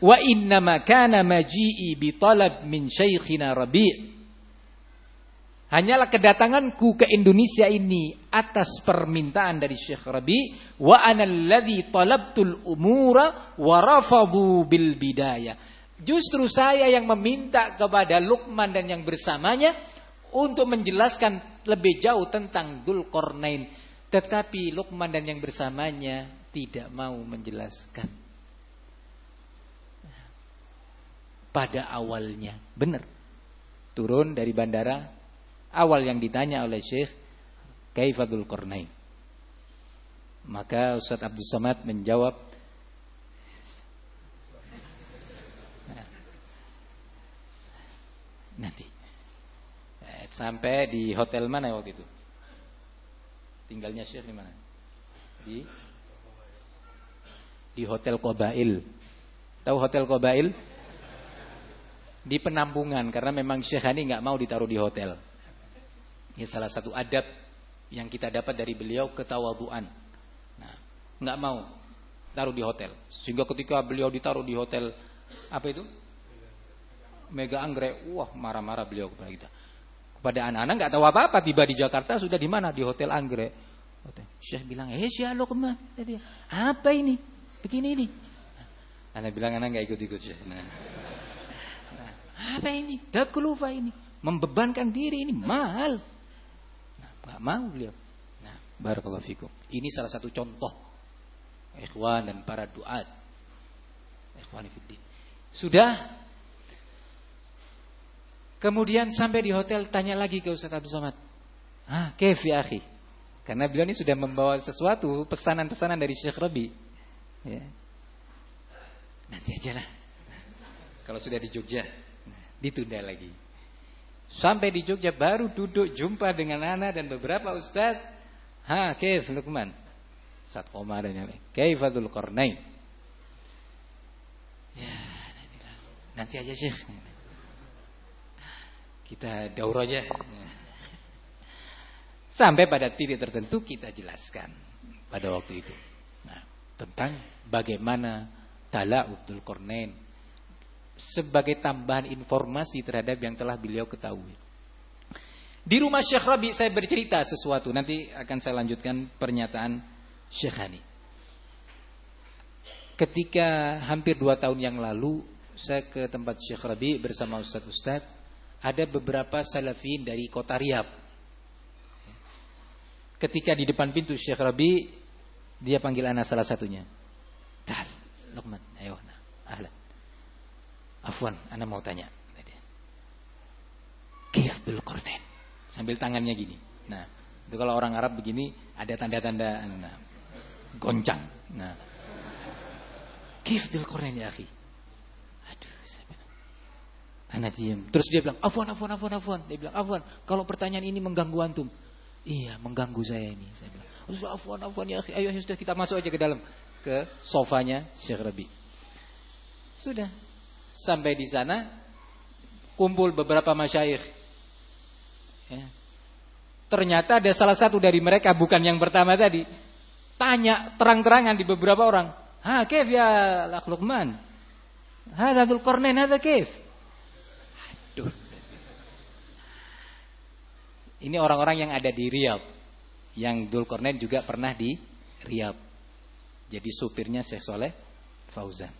Wa innama kana maji'i bi talab min syaikhina Rabi' Hanyalah kedatanganku ke Indonesia ini atas permintaan dari Syekh Rabi wa ana alladhi talabtul umura wa rafadu bil bidayah. Justru saya yang meminta kepada Luqman dan yang bersamanya untuk menjelaskan lebih jauh tentang Dzulqarnain. Tetapi Luqman dan yang bersamanya tidak mau menjelaskan. pada awalnya. Benar. Turun dari bandara, awal yang ditanya oleh Syekh Kaifadul Qarnain. Maka Ustaz Abdul Somad menjawab nanti eh, sampai di hotel mana waktu itu? Tinggalnya Syekh di mana? Di di Hotel Kobail. Tahu Hotel Kobail? di penampungan karena memang Syekh Hani nggak mau ditaruh di hotel. Ini salah satu adab yang kita dapat dari beliau ketawaduan. Nah, nggak mau taruh di hotel. Sehingga ketika beliau ditaruh di hotel apa itu? Mega Anggrek, wah marah-marah beliau kepada kita. Kepada anak-anak nggak tahu apa-apa tiba di Jakarta sudah di mana di hotel Anggrek. Syekh bilang, "Eh, Syekh ke mana?" "Apa ini? Begini ini." Anak bilang anak nggak ikut-ikut Syekh. Nah. Apa ini? Daklufa ini. Membebankan diri ini mahal. Nah, gak mau beliau. Nah, barakallahu fikum. Ini salah satu contoh ikhwan dan para duat. Ikhwan fiddin. Sudah Kemudian sampai di hotel tanya lagi ke Ustaz Abdul Somad. Ah, kef ya akhi. Karena beliau ini sudah membawa sesuatu pesanan-pesanan dari Syekh Rabi. Ya. Nanti aja lah. Kalau sudah di Jogja ditunda lagi. Sampai di Jogja baru duduk jumpa dengan Ana dan beberapa ustaz. Ha, kaif Luqman? Saat koma dan yang Kaifadul Qarnain. Ya, nanti aja Syekh. Kita daur aja. Sampai pada titik tertentu kita jelaskan pada waktu itu. Tentang bagaimana Tala Abdul Qarnain sebagai tambahan informasi terhadap yang telah beliau ketahui. Di rumah Syekh Rabi saya bercerita sesuatu. Nanti akan saya lanjutkan pernyataan Syekh Hani. Ketika hampir dua tahun yang lalu saya ke tempat Syekh Rabi bersama Ustadz-Ustadz. Ada beberapa salafin dari kota Riyadh. Ketika di depan pintu Syekh Rabi, dia panggil anak salah satunya. Tal, Luqman, ayo, nah, ahlan. Afwan, Anda mau tanya. Kif bil Qarnain. Sambil tangannya gini. Nah, itu kalau orang Arab begini ada tanda-tanda nah, goncang. Nah. Kif bil Qarnain ya akhi. Aduh. Anak diam. Terus dia bilang, "Afwan, afwan, afwan, afwan." Dia bilang, "Afwan, kalau pertanyaan ini mengganggu antum." Iya, mengganggu saya ini. Saya bilang, "Sudah afwan, afwan ya akhi. Ayo sudah kita masuk aja ke dalam ke sofanya Syekh Rabi." Sudah, Sampai di sana kumpul beberapa masyayikh. Ya. Ternyata ada salah satu dari mereka bukan yang pertama tadi. Tanya terang-terangan di beberapa orang. Ha, kef ya Lak Luqman? Hada Dzul Qarnain, hada kef? Aduh. Ini orang-orang yang ada di Riyadh. Yang Dzul Qarnain juga pernah di Riyadh. Jadi supirnya Syekh Soleh Fauzan.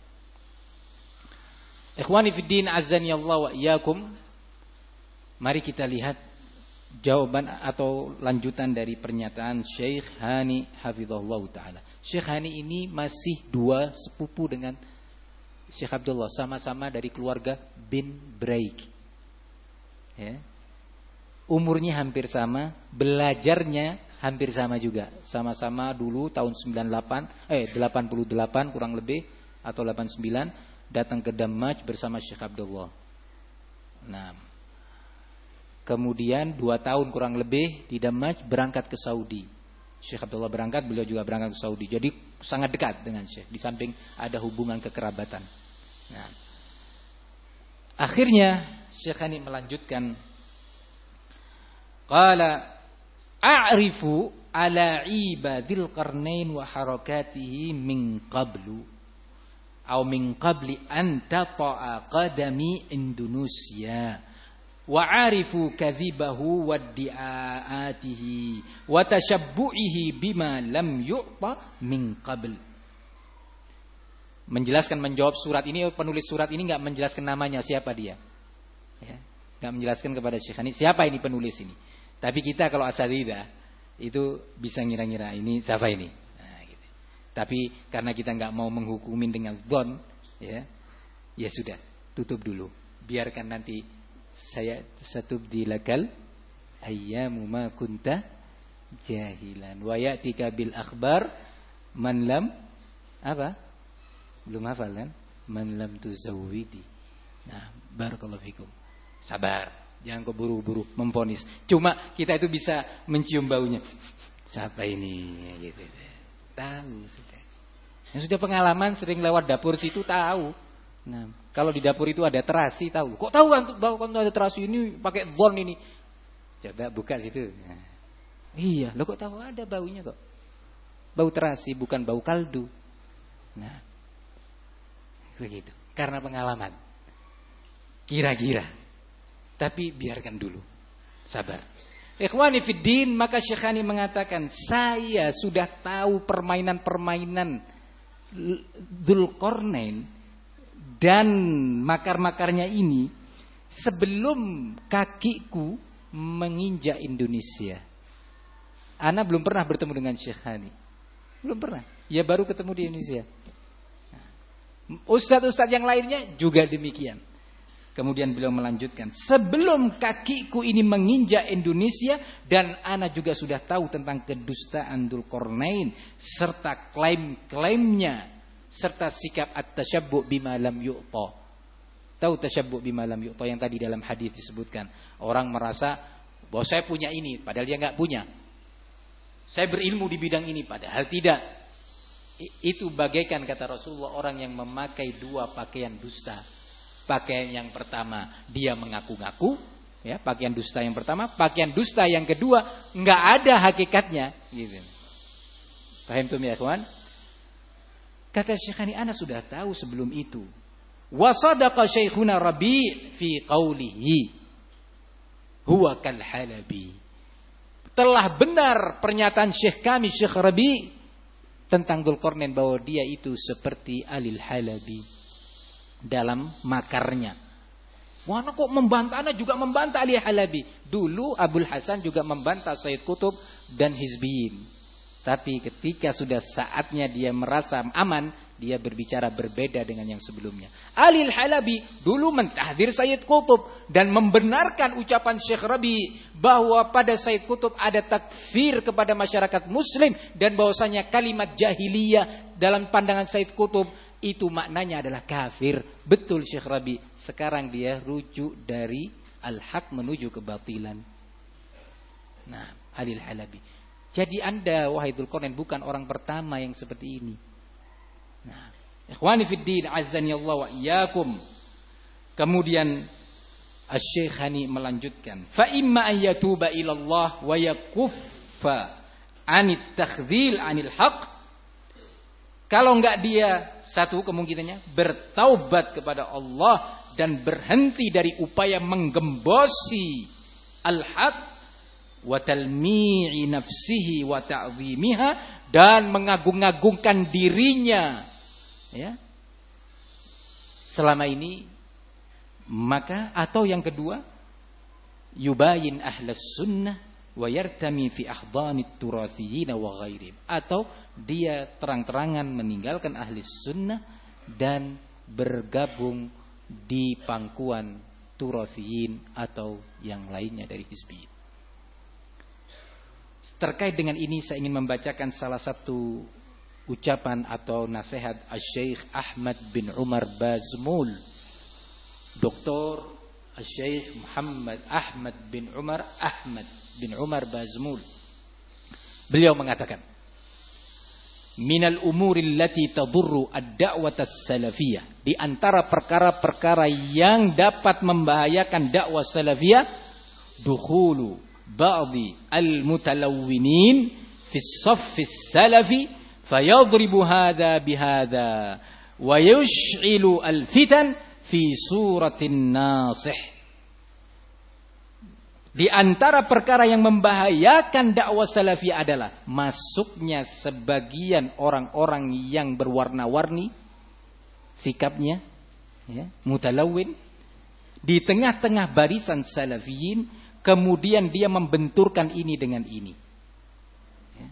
Ikhwani fiddin azani Allah wa. Mari kita lihat jawaban atau lanjutan dari pernyataan Syekh Hani hafizahullah taala. Syekh Hani ini masih dua sepupu dengan Syekh Abdullah sama-sama dari keluarga bin Braik. Ya. Umurnya hampir sama, belajarnya hampir sama juga. Sama-sama dulu tahun 98 eh 88 kurang lebih atau 89 datang ke Damaj bersama Syekh Abdullah. Nah, kemudian dua tahun kurang lebih di Damaj berangkat ke Saudi. Syekh Abdullah berangkat, beliau juga berangkat ke Saudi. Jadi sangat dekat dengan Syekh. Di samping ada hubungan kekerabatan. Nah, akhirnya Syekh ini melanjutkan. Qala a'rifu ala ibadil qarnain wa harakatihi min qablu au min qabli an tata'a qadami Indonesia wa arifu kadhibahu wa di'aatihi wa tashabbu'ihi bima lam yu'ta min qabl. Menjelaskan menjawab surat ini penulis surat ini enggak menjelaskan namanya siapa dia. Ya enggak menjelaskan kepada Syekh ini siapa ini penulis ini tapi kita kalau asalidah itu bisa ngira-ngira ini siapa ini tapi karena kita nggak mau menghukumin dengan zon, ya, ya sudah, tutup dulu. Biarkan nanti saya satu dilakal ayyamu ma kunta jahilan wa ya'tika bil akhbar man lam apa? Belum hafal kan? Man lam tuzawwidi. Nah, barakallahu fikum. Sabar, jangan keburu-buru memfonis. Cuma kita itu bisa mencium baunya. Siapa ini gitu. Tahu sudah. Yang sudah pengalaman sering lewat dapur situ tahu. Nah, kalau di dapur itu ada terasi tahu. Kok tahu kan bahwa kalau ada terasi ini pakai bon ini? Coba buka situ. Nah. Iya, lo kok tahu ada baunya kok? Bau terasi bukan bau kaldu. Nah, begitu. Karena pengalaman. Kira-kira. Tapi biarkan dulu. Sabar. Ikhwani fiddin maka Syekhani mengatakan saya sudah tahu permainan-permainan Dzulqarnain dan makar-makarnya ini sebelum kakiku menginjak Indonesia. Ana belum pernah bertemu dengan Syekhani. Belum pernah. Ya baru ketemu di Indonesia. Ustadz-ustadz yang lainnya juga demikian. Kemudian beliau melanjutkan, sebelum kakiku ini menginjak Indonesia dan ana juga sudah tahu tentang kedustaan Dzulqarnain serta klaim-klaimnya serta sikap at-tasyabbu bima lam yu'ta. Tahu tasyabbu bima lam yu'ta yang tadi dalam hadis disebutkan. Orang merasa bahwa saya punya ini padahal dia nggak punya. Saya berilmu di bidang ini padahal tidak. Itu bagaikan kata Rasulullah orang yang memakai dua pakaian dusta Pakaian yang pertama dia mengaku-ngaku, ya, pakaian dusta yang pertama, pakaian dusta yang kedua nggak ada hakikatnya, gitu. Paham tuh ya kawan? Kata Syekhani ana sudah tahu sebelum itu. Wa sadaqa Syekhuna Rabi' fi qawlihi huwa kal halabi. Telah benar pernyataan Syekh kami Syekh Rabi' tentang Dzulqarnain bahwa dia itu seperti Alil Halabi dalam makarnya. Mana kok membantah? Anda juga membantah Ali Halabi. Dulu Abdul Hasan juga membantah Said Kutub dan Hizbiyin. Tapi ketika sudah saatnya dia merasa aman, dia berbicara berbeda dengan yang sebelumnya. Ali Halabi dulu mentahdir Sayyid Kutub dan membenarkan ucapan Syekh Rabi bahwa pada Sayyid Kutub ada takfir kepada masyarakat muslim dan bahwasanya kalimat jahiliyah dalam pandangan Sayyid Kutub itu maknanya adalah kafir. Betul Syekh Rabi. Sekarang dia rujuk dari al-haq menuju kebatilan. Nah, Alil Halabi. Jadi anda, Wahidul Qornain, bukan orang pertama yang seperti ini. Nah, ikhwani fiddin, azani Allah wa iyyakum. Kemudian Asy-Syaikh Hani melanjutkan, fa imma an yatuba wa yakuffa anit takdzil anil haqq kalau enggak dia satu kemungkinannya bertaubat kepada Allah dan berhenti dari upaya menggembosi al-haq wa talmi'i nafsihi wa ta'zimiha dan mengagung-agungkan dirinya. Ya. Selama ini Maka atau yang kedua yubayin ahlas sunnah wa yartami fi ahdanit turathiyin wa ghairib atau dia terang-terangan meninggalkan ahli sunnah dan bergabung di pangkuan turathiyin atau yang lainnya dari hizbiyin. Terkait dengan ini saya ingin membacakan salah satu ucapan atau nasihat Syekh Ahmad bin Umar Bazmul. Doktor Syekh Muhammad Ahmad bin Umar Ahmad bin Umar Bazmul. Beliau mengatakan, "Minal umuri allati tadurru ad-da'wah salafiyah." Di antara perkara-perkara yang dapat membahayakan dakwah salafiyah, dukhulu ba'dhi al-mutalawwinin fi as-saff as-salafi fayadribu hadha bihadha wa yush'ilu al-fitan fi suratin nasih. Di antara perkara yang membahayakan dakwah salafi adalah masuknya sebagian orang-orang yang berwarna-warni sikapnya ya, mutalawin di tengah-tengah barisan salafiyin kemudian dia membenturkan ini dengan ini ya.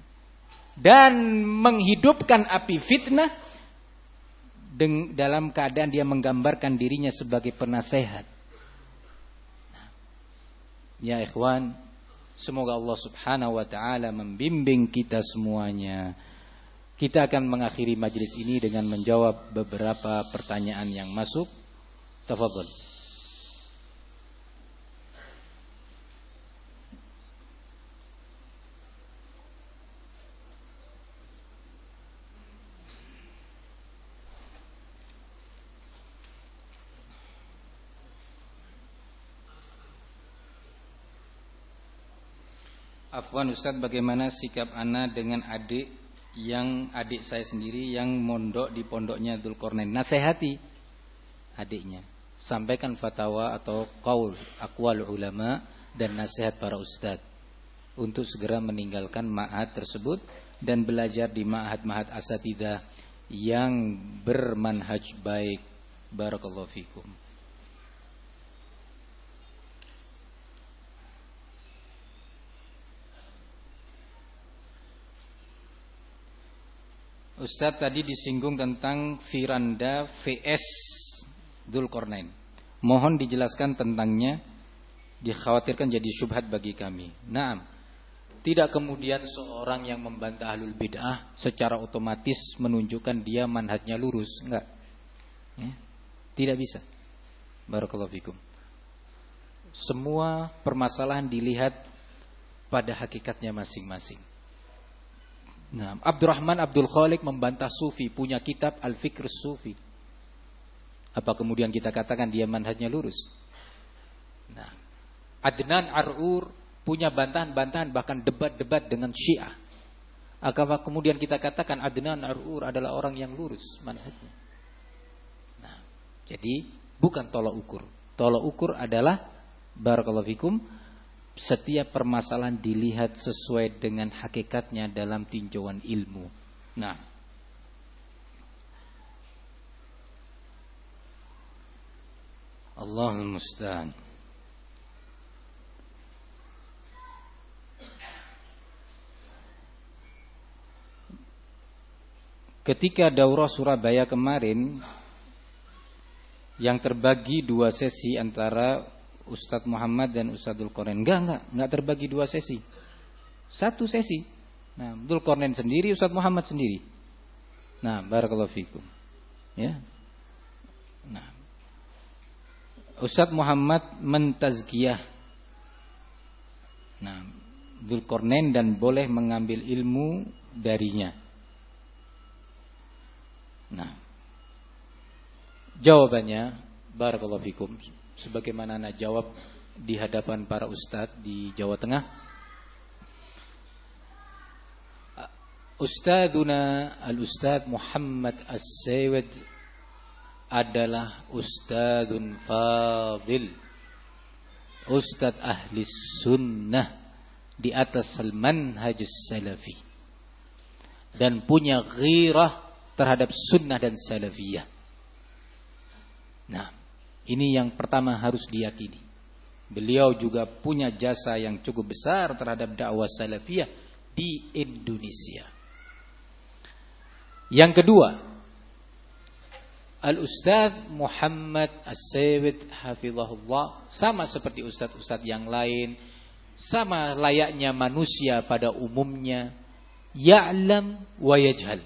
dan menghidupkan api fitnah dalam keadaan dia menggambarkan dirinya sebagai penasehat. Ya ikhwan, semoga Allah Subhanahu wa taala membimbing kita semuanya. Kita akan mengakhiri majlis ini dengan menjawab beberapa pertanyaan yang masuk. Tafadhol. Afwan Ustaz bagaimana sikap Ana dengan adik yang adik saya sendiri yang mondok di pondoknya Dzulkarnain. Nasihati adiknya. Sampaikan fatwa atau qaul aqwal ulama dan nasihat para ustaz untuk segera meninggalkan ma'had tersebut dan belajar di ma'had-ma'had asatidah yang bermanhaj baik. Barakallahu fikum. Ustadz tadi disinggung tentang Firanda VS Dulkornain. Mohon dijelaskan tentangnya. Dikhawatirkan jadi syubhat bagi kami. Nah, tidak kemudian seorang yang membantah ahlul bid'ah secara otomatis menunjukkan dia manhajnya lurus, enggak. Ya? Tidak bisa. Barakallahu fikum. Semua permasalahan dilihat pada hakikatnya masing-masing. Nah, Abdurrahman Abdul Khalik membantah Sufi, punya kitab Al-Fikr Sufi. Apa kemudian kita katakan dia manhajnya lurus? Nah, Adnan Ar'ur punya bantahan-bantahan bahkan debat-debat dengan Syiah. Apakah kemudian kita katakan Adnan Ar'ur adalah orang yang lurus manhajnya? Nah, jadi bukan tolak ukur. Tolak ukur adalah barakallahu fikum setiap permasalahan dilihat sesuai dengan hakikatnya dalam tinjauan ilmu. Nah, Allah musta'an. Ketika daurah Surabaya kemarin yang terbagi dua sesi antara Ustadz Muhammad dan Ustadzul Kornen. Enggak, enggak, enggak terbagi dua sesi. Satu sesi. Nah, Abdul Kornen sendiri, Ustadz Muhammad sendiri. Nah, barakallahu fikum. Ya. Nah. Ustadz Muhammad mentazkiyah. Nah, Abdul Kornen dan boleh mengambil ilmu darinya. Nah. Jawabannya barakallahu fikum sebagaimana anak jawab di hadapan para ustadz di Jawa Tengah. Ustaduna al-Ustadz Muhammad As-Saywid adalah ustadun fadil. Ustadz ahli sunnah di atas salman hajis salafi. Dan punya ghirah terhadap sunnah dan salafiyah. Nah, Ini yang pertama harus diyakini. Beliau juga punya jasa yang cukup besar terhadap dakwah salafiyah di Indonesia. Yang kedua, Al-Ustadz Muhammad As-Sayyid Hafizahullah sama seperti ustadz-ustadz yang lain, sama layaknya manusia pada umumnya, ya'lam wa yajhal.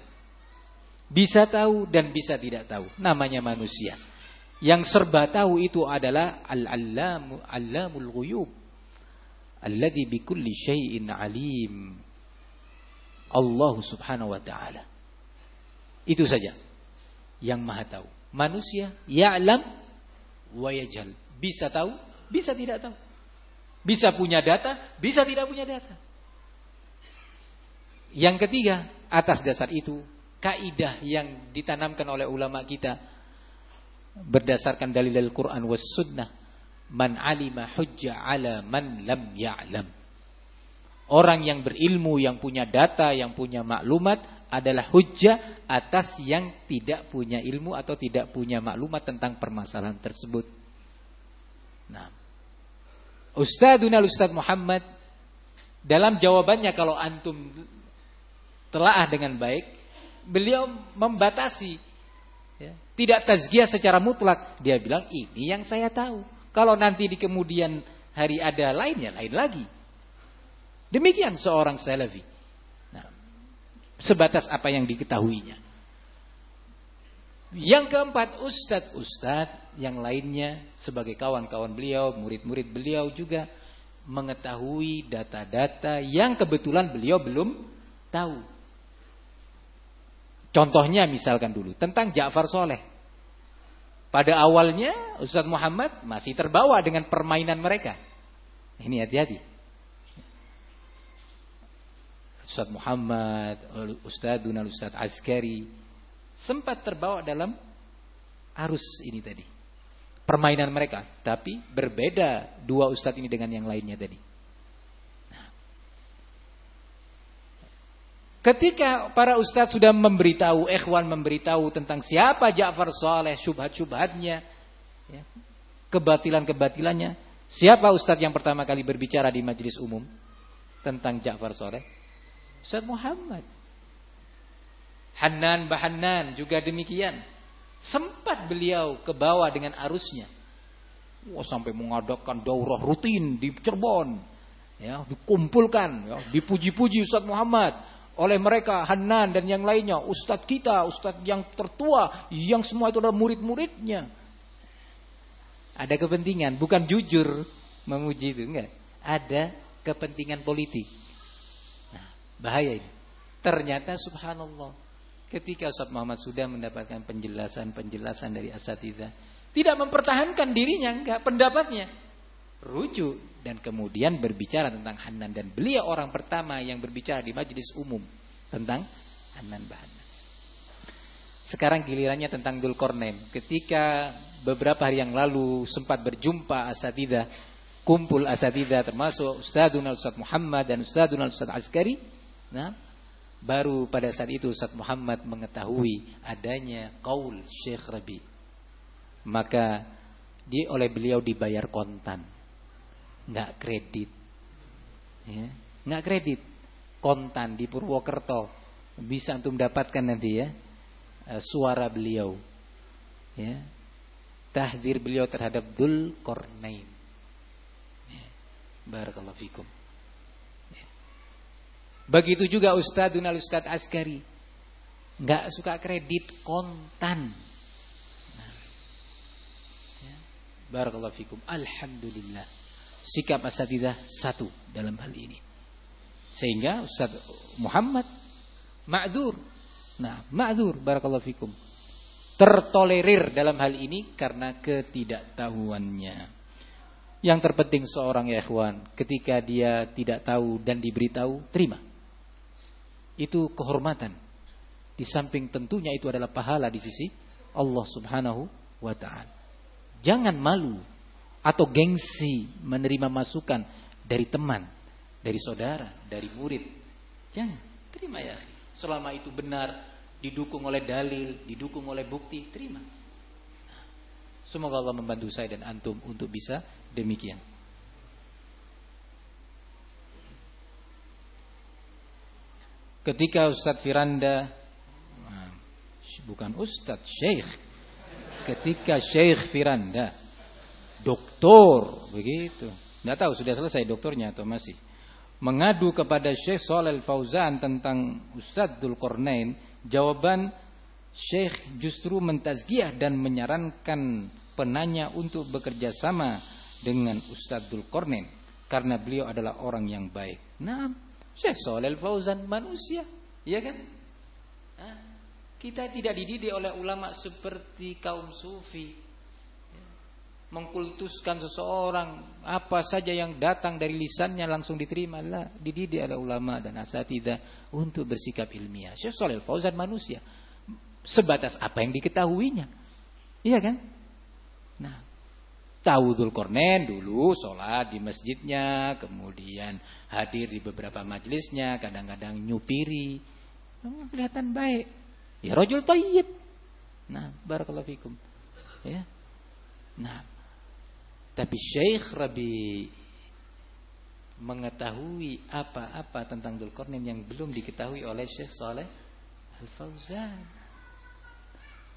Bisa tahu dan bisa tidak tahu, namanya manusia. Yang serba tahu itu adalah al-allamu allamul ghuyub. Alladhi bikulli syai'in alim. Allah Subhanahu wa taala. Itu saja yang maha tahu. Manusia ya'lam wa yajhal. Bisa tahu, bisa tidak tahu. Bisa punya data, bisa tidak punya data. Yang ketiga, atas dasar itu, kaidah yang ditanamkan oleh ulama kita berdasarkan dalil Al-Qur'an was sunnah, man alima hujja ala man lam ya'lam. Orang yang berilmu, yang punya data, yang punya maklumat adalah hujjah atas yang tidak punya ilmu atau tidak punya maklumat tentang permasalahan tersebut. Nah, Ustadzuna Ustadz Muhammad dalam jawabannya kalau antum telaah dengan baik, beliau membatasi tidak tazkiyah secara mutlak. Dia bilang ini yang saya tahu. Kalau nanti di kemudian hari ada lainnya, lain lagi. Demikian seorang salafi sebatas apa yang diketahuinya. Yang keempat, ustadz-ustadz yang lainnya sebagai kawan-kawan beliau, murid-murid beliau juga mengetahui data-data yang kebetulan beliau belum tahu. Contohnya misalkan dulu tentang Ja'far Soleh. Pada awalnya Ustadz Muhammad masih terbawa dengan permainan mereka. Ini hati-hati. Ustaz Muhammad, Ustaz Dunal Ustaz Askari sempat terbawa dalam arus ini tadi. Permainan mereka, tapi berbeda dua ustadz ini dengan yang lainnya tadi. Ketika para ustadz sudah memberitahu, ikhwan memberitahu tentang siapa Ja'far Saleh, syubhat-syubhatnya, ya, kebatilan-kebatilannya, siapa ustadz yang pertama kali berbicara di majelis umum tentang Ja'far Saleh? Ustaz Muhammad. Hanan Bahanan juga demikian. Sempat beliau ke bawah dengan arusnya. Wah, sampai mengadakan daurah rutin di Cirebon. Ya, dikumpulkan, ya, dipuji-puji Ustaz Muhammad oleh mereka Hanan dan yang lainnya, ustaz kita, ustaz yang tertua, yang semua itu adalah murid-muridnya. Ada kepentingan, bukan jujur memuji itu enggak. Ada kepentingan politik. Bahaya ini. Ternyata subhanallah. Ketika Ustaz Muhammad sudah mendapatkan penjelasan-penjelasan dari asatidah. Tidak mempertahankan dirinya, enggak. Pendapatnya. Rujuk. Dan kemudian berbicara tentang Hanan. Dan beliau orang pertama yang berbicara di majlis umum. Tentang Hanan Bahanan. Sekarang gilirannya tentang Dulkornen. Ketika beberapa hari yang lalu sempat berjumpa asatidah. Kumpul asatidah termasuk Ustadz Ustadz Muhammad dan Ustadz Ustadz Askari Nah, baru pada saat itu Ustaz Muhammad mengetahui adanya kaul Syekh Rabi. Maka dia oleh beliau dibayar kontan. Enggak kredit. Ya, enggak kredit. Kontan di Purwokerto. Bisa untuk mendapatkan nanti ya eh, suara beliau. Ya. Tahdir beliau terhadap Dul Kornain. Ya. Barakallahu fikum. Begitu juga Ustadz Dunal Ustadz Askari. Nggak suka kredit kontan. Nah. Ya. Barakallahu fikum. Alhamdulillah. Sikap asatidah satu dalam hal ini. Sehingga Ustadz Muhammad ma'dur. Nah, ma'dur barakallahu fikum. Tertolerir dalam hal ini karena ketidaktahuannya. Yang terpenting seorang ya ikhwan, ketika dia tidak tahu dan diberitahu, terima itu kehormatan. Di samping tentunya itu adalah pahala di sisi Allah Subhanahu wa taala. Jangan malu atau gengsi menerima masukan dari teman, dari saudara, dari murid. Jangan, terima ya. Selama itu benar, didukung oleh dalil, didukung oleh bukti, terima. Semoga Allah membantu saya dan antum untuk bisa demikian. Ketika Ustadz Firanda bukan Ustadz Syekh ketika Syekh Firanda doktor begitu tidak tahu sudah selesai doktornya atau masih mengadu kepada Syekh Shalal Fauzan tentang Ustadz Dzulqarnain jawaban Syekh justru mentazkiyah dan menyarankan penanya untuk bekerja sama dengan Ustadz Dzulqarnain karena beliau adalah orang yang baik. Nah, Syekh Shalal Fauzan manusia, ya kan? Kita tidak dididik oleh ulama seperti kaum sufi mengkultuskan seseorang apa saja yang datang dari lisannya langsung diterima lah dididik oleh ulama dan asatidah untuk bersikap ilmiah Syekh Fauzan manusia sebatas apa yang diketahuinya. Iya kan? Nah, tahu Dzulkarnain dulu sholat di masjidnya, kemudian hadir di beberapa majelisnya, kadang-kadang nyupiri. Oh, kelihatan baik. Ya rojul tayyib. Nah, barakallahu fikum. Ya. Nah, tapi Syekh Rabi mengetahui apa-apa tentang Dzulkarnain yang belum diketahui oleh Syekh Saleh Al-Fauzan.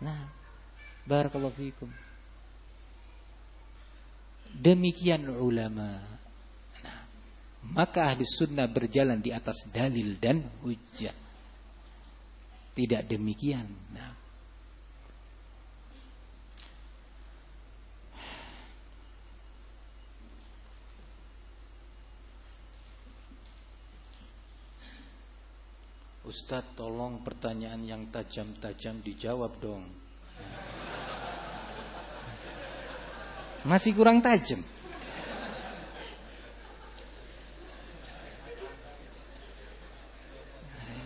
Nah, barakallahu fikum. Demikian ulama. Nah, maka ahli sunnah berjalan di atas dalil dan hujah. Tidak demikian. Nah, Ustadz tolong pertanyaan yang tajam-tajam dijawab dong. Masih kurang tajam.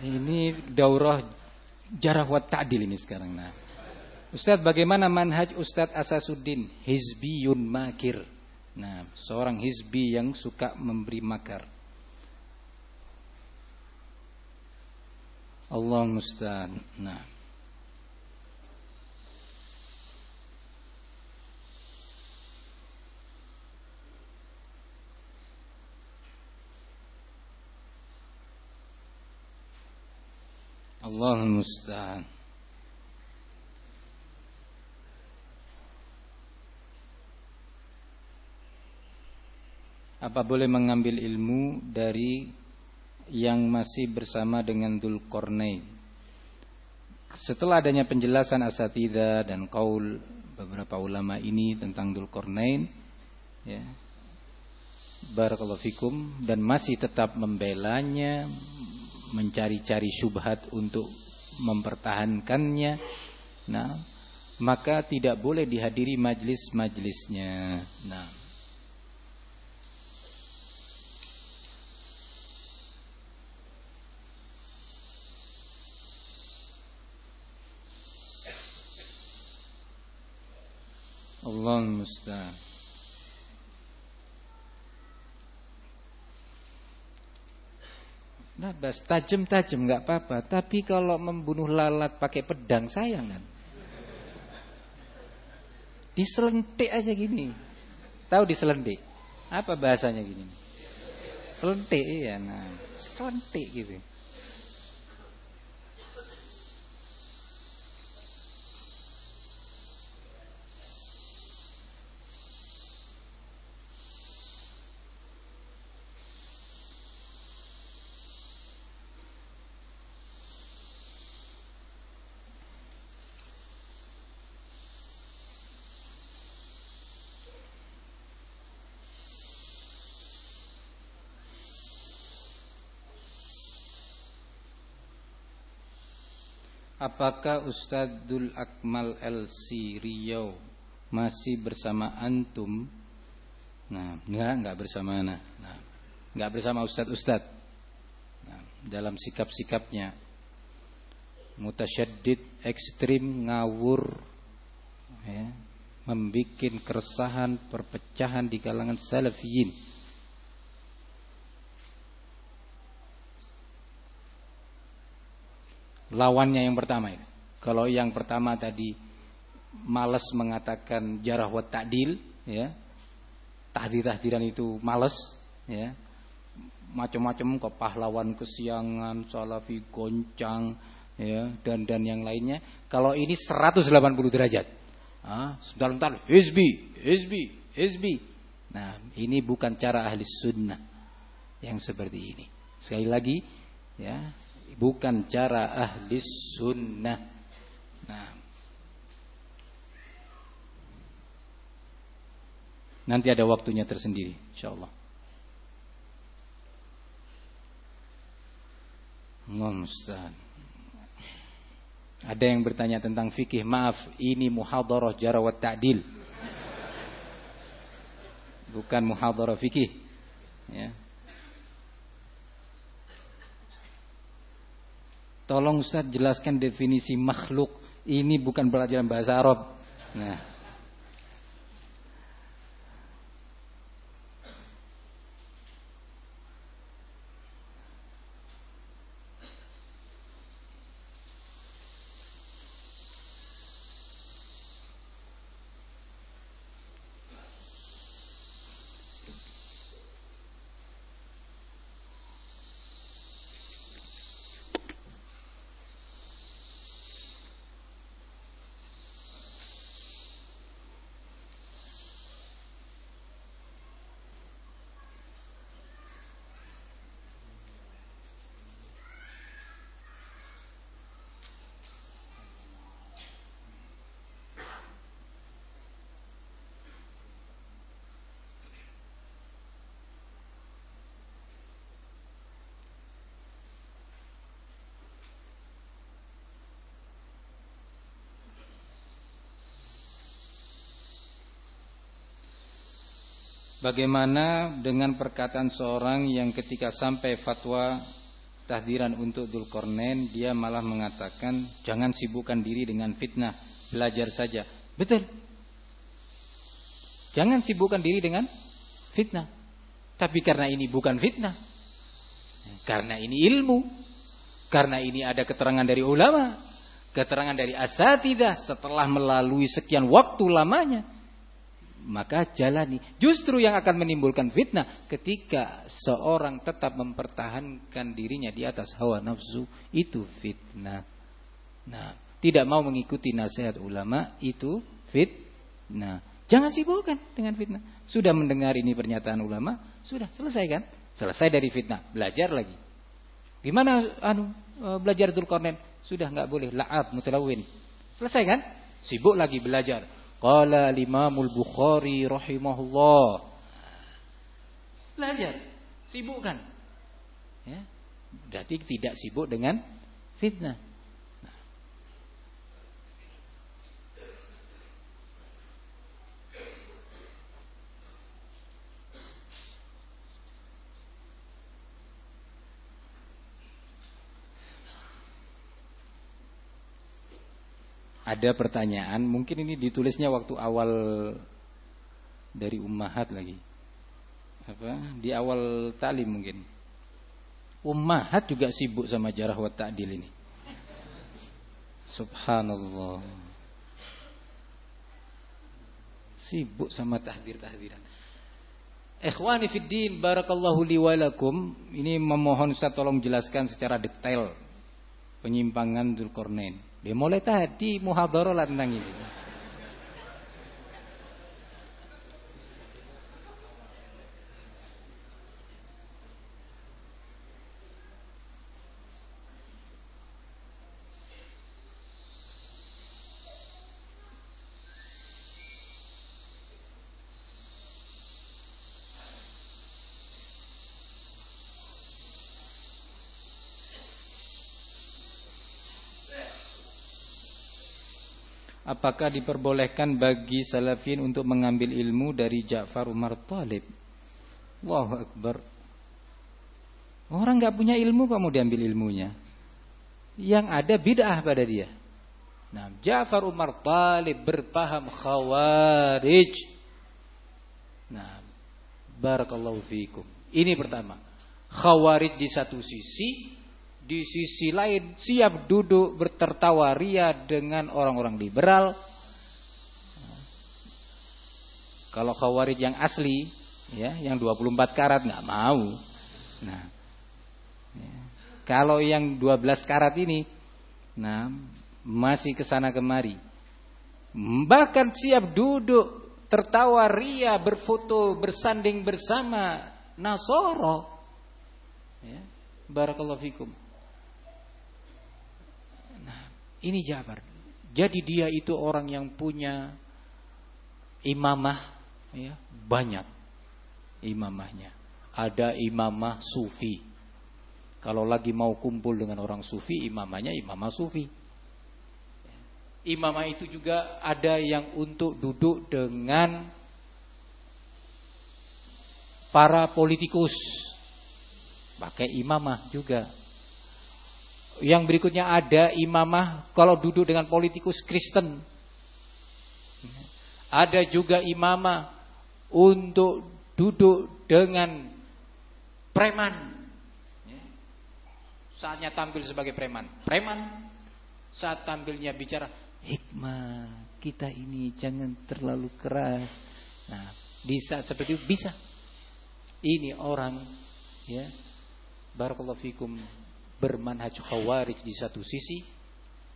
Ini daurah jarah wa ta'dil ini sekarang nah. Ustadz bagaimana manhaj Ustadz Asasuddin Hizbiyun makir. Nah seorang hizbi yang suka memberi makar Allah musta'an. Nah. Allah musta'an. Apa boleh mengambil ilmu dari yang masih bersama dengan Dzulqarnain. Setelah adanya penjelasan asatida dan kaul beberapa ulama ini tentang Dzulqarnain ya. Barakallahu fikum dan masih tetap membelanya, mencari-cari syubhat untuk mempertahankannya. Nah, maka tidak boleh dihadiri majlis-majlisnya. Nah, Allah musta'an. Nah, bas tajam-tajam nggak apa-apa, tapi kalau membunuh lalat pakai pedang sayang kan. Diselentik aja gini. Tahu diselentik? Apa bahasanya gini? Selentik iya, nah, selentik gitu. Apakah Ustadzul Akmal El Riau masih bersama antum? Nah, enggak, enggak bersama nah. nah enggak bersama Ustadz Ustadz. Nah, dalam sikap-sikapnya mutasyaddid, ekstrim, ngawur ya, membuat keresahan, perpecahan di kalangan salafiyin. Lawannya yang pertama itu. Kalau yang pertama tadi malas mengatakan jarah wa ta'dil ya. Tahdir-tahdiran itu malas ya. Macam-macam kok pahlawan kesiangan, salafi goncang ya dan dan yang lainnya. Kalau ini 180 derajat. Ah, sebentar-sebentar hizbi, hizbi, hizbi. Nah, ini bukan cara ahli sunnah yang seperti ini. Sekali lagi ya, bukan cara ahli sunnah. Nah, Nanti ada waktunya tersendiri insyaallah. Mustahil. Ada yang bertanya tentang fikih. Maaf, ini muhadharah jarawat ta'dil. Bukan muhadharah fikih. Ya. Tolong Ustaz jelaskan definisi makhluk. Ini bukan pelajaran bahasa Arab. Nah, Bagaimana dengan perkataan seorang yang ketika sampai fatwa tahdiran untuk Dzulkarnain dia malah mengatakan jangan sibukkan diri dengan fitnah, belajar saja. Betul. Jangan sibukkan diri dengan fitnah. Tapi karena ini bukan fitnah. Karena ini ilmu. Karena ini ada keterangan dari ulama, keterangan dari asatidah setelah melalui sekian waktu lamanya maka jalani. Justru yang akan menimbulkan fitnah ketika seorang tetap mempertahankan dirinya di atas hawa nafsu itu fitnah. Nah, tidak mau mengikuti nasihat ulama itu fitnah. Jangan sibukkan dengan fitnah. Sudah mendengar ini pernyataan ulama, sudah selesai kan? Selesai dari fitnah, belajar lagi. Gimana anu e, belajar Dzulkarnain? Sudah nggak boleh la'ab mutalawin. Selesai kan? Sibuk lagi belajar. Qala Imamul Bukhari rahimahullah. Belajar, sibukkan. Ya. Berarti tidak sibuk dengan fitnah. Ada pertanyaan, mungkin ini ditulisnya waktu awal dari ummahat lagi. Apa? Di awal talim mungkin. Ummahat juga sibuk sama jarah wa ta'dil ini. Subhanallah. Sibuk sama tahdir-tahdiran. Ikhwani fid din, barakallahu li walakum. Ini memohon Ustaz tolong jelaskan secara detail penyimpangan Dzulkarnain. Dia mulai tadi muhadharah tentang ini. Apakah diperbolehkan bagi salafin untuk mengambil ilmu dari Ja'far Umar Talib? Allahu Akbar. Orang nggak punya ilmu kok mau diambil ilmunya. Yang ada bid'ah pada dia. Nah, Ja'far Umar Talib berpaham khawarij. Nah, barakallahu fiikum. Ini pertama. Khawarij di satu sisi, di sisi lain siap duduk bertertawa ria dengan orang-orang liberal Kalau khawarij yang asli, ya, yang 24 karat nggak mau. Nah, ya. kalau yang 12 karat ini, nah masih ke sana kemari. Bahkan siap duduk tertawa ria berfoto bersanding bersama Nasoro. Ya. Barakallahu fikum. Nah, ini Ja'far. Jadi dia itu orang yang punya imamah ya, banyak imamahnya. Ada imamah sufi. Kalau lagi mau kumpul dengan orang sufi, imamahnya imamah sufi. Imamah itu juga ada yang untuk duduk dengan para politikus. Pakai imamah juga. Yang berikutnya ada imamah kalau duduk dengan politikus Kristen. Ada juga imamah untuk duduk dengan preman. Saatnya tampil sebagai preman. Preman saat tampilnya bicara hikmah kita ini jangan terlalu keras. Nah, di saat seperti itu bisa ini orang ya barakallahu fikum bermanhaj khawarij di satu sisi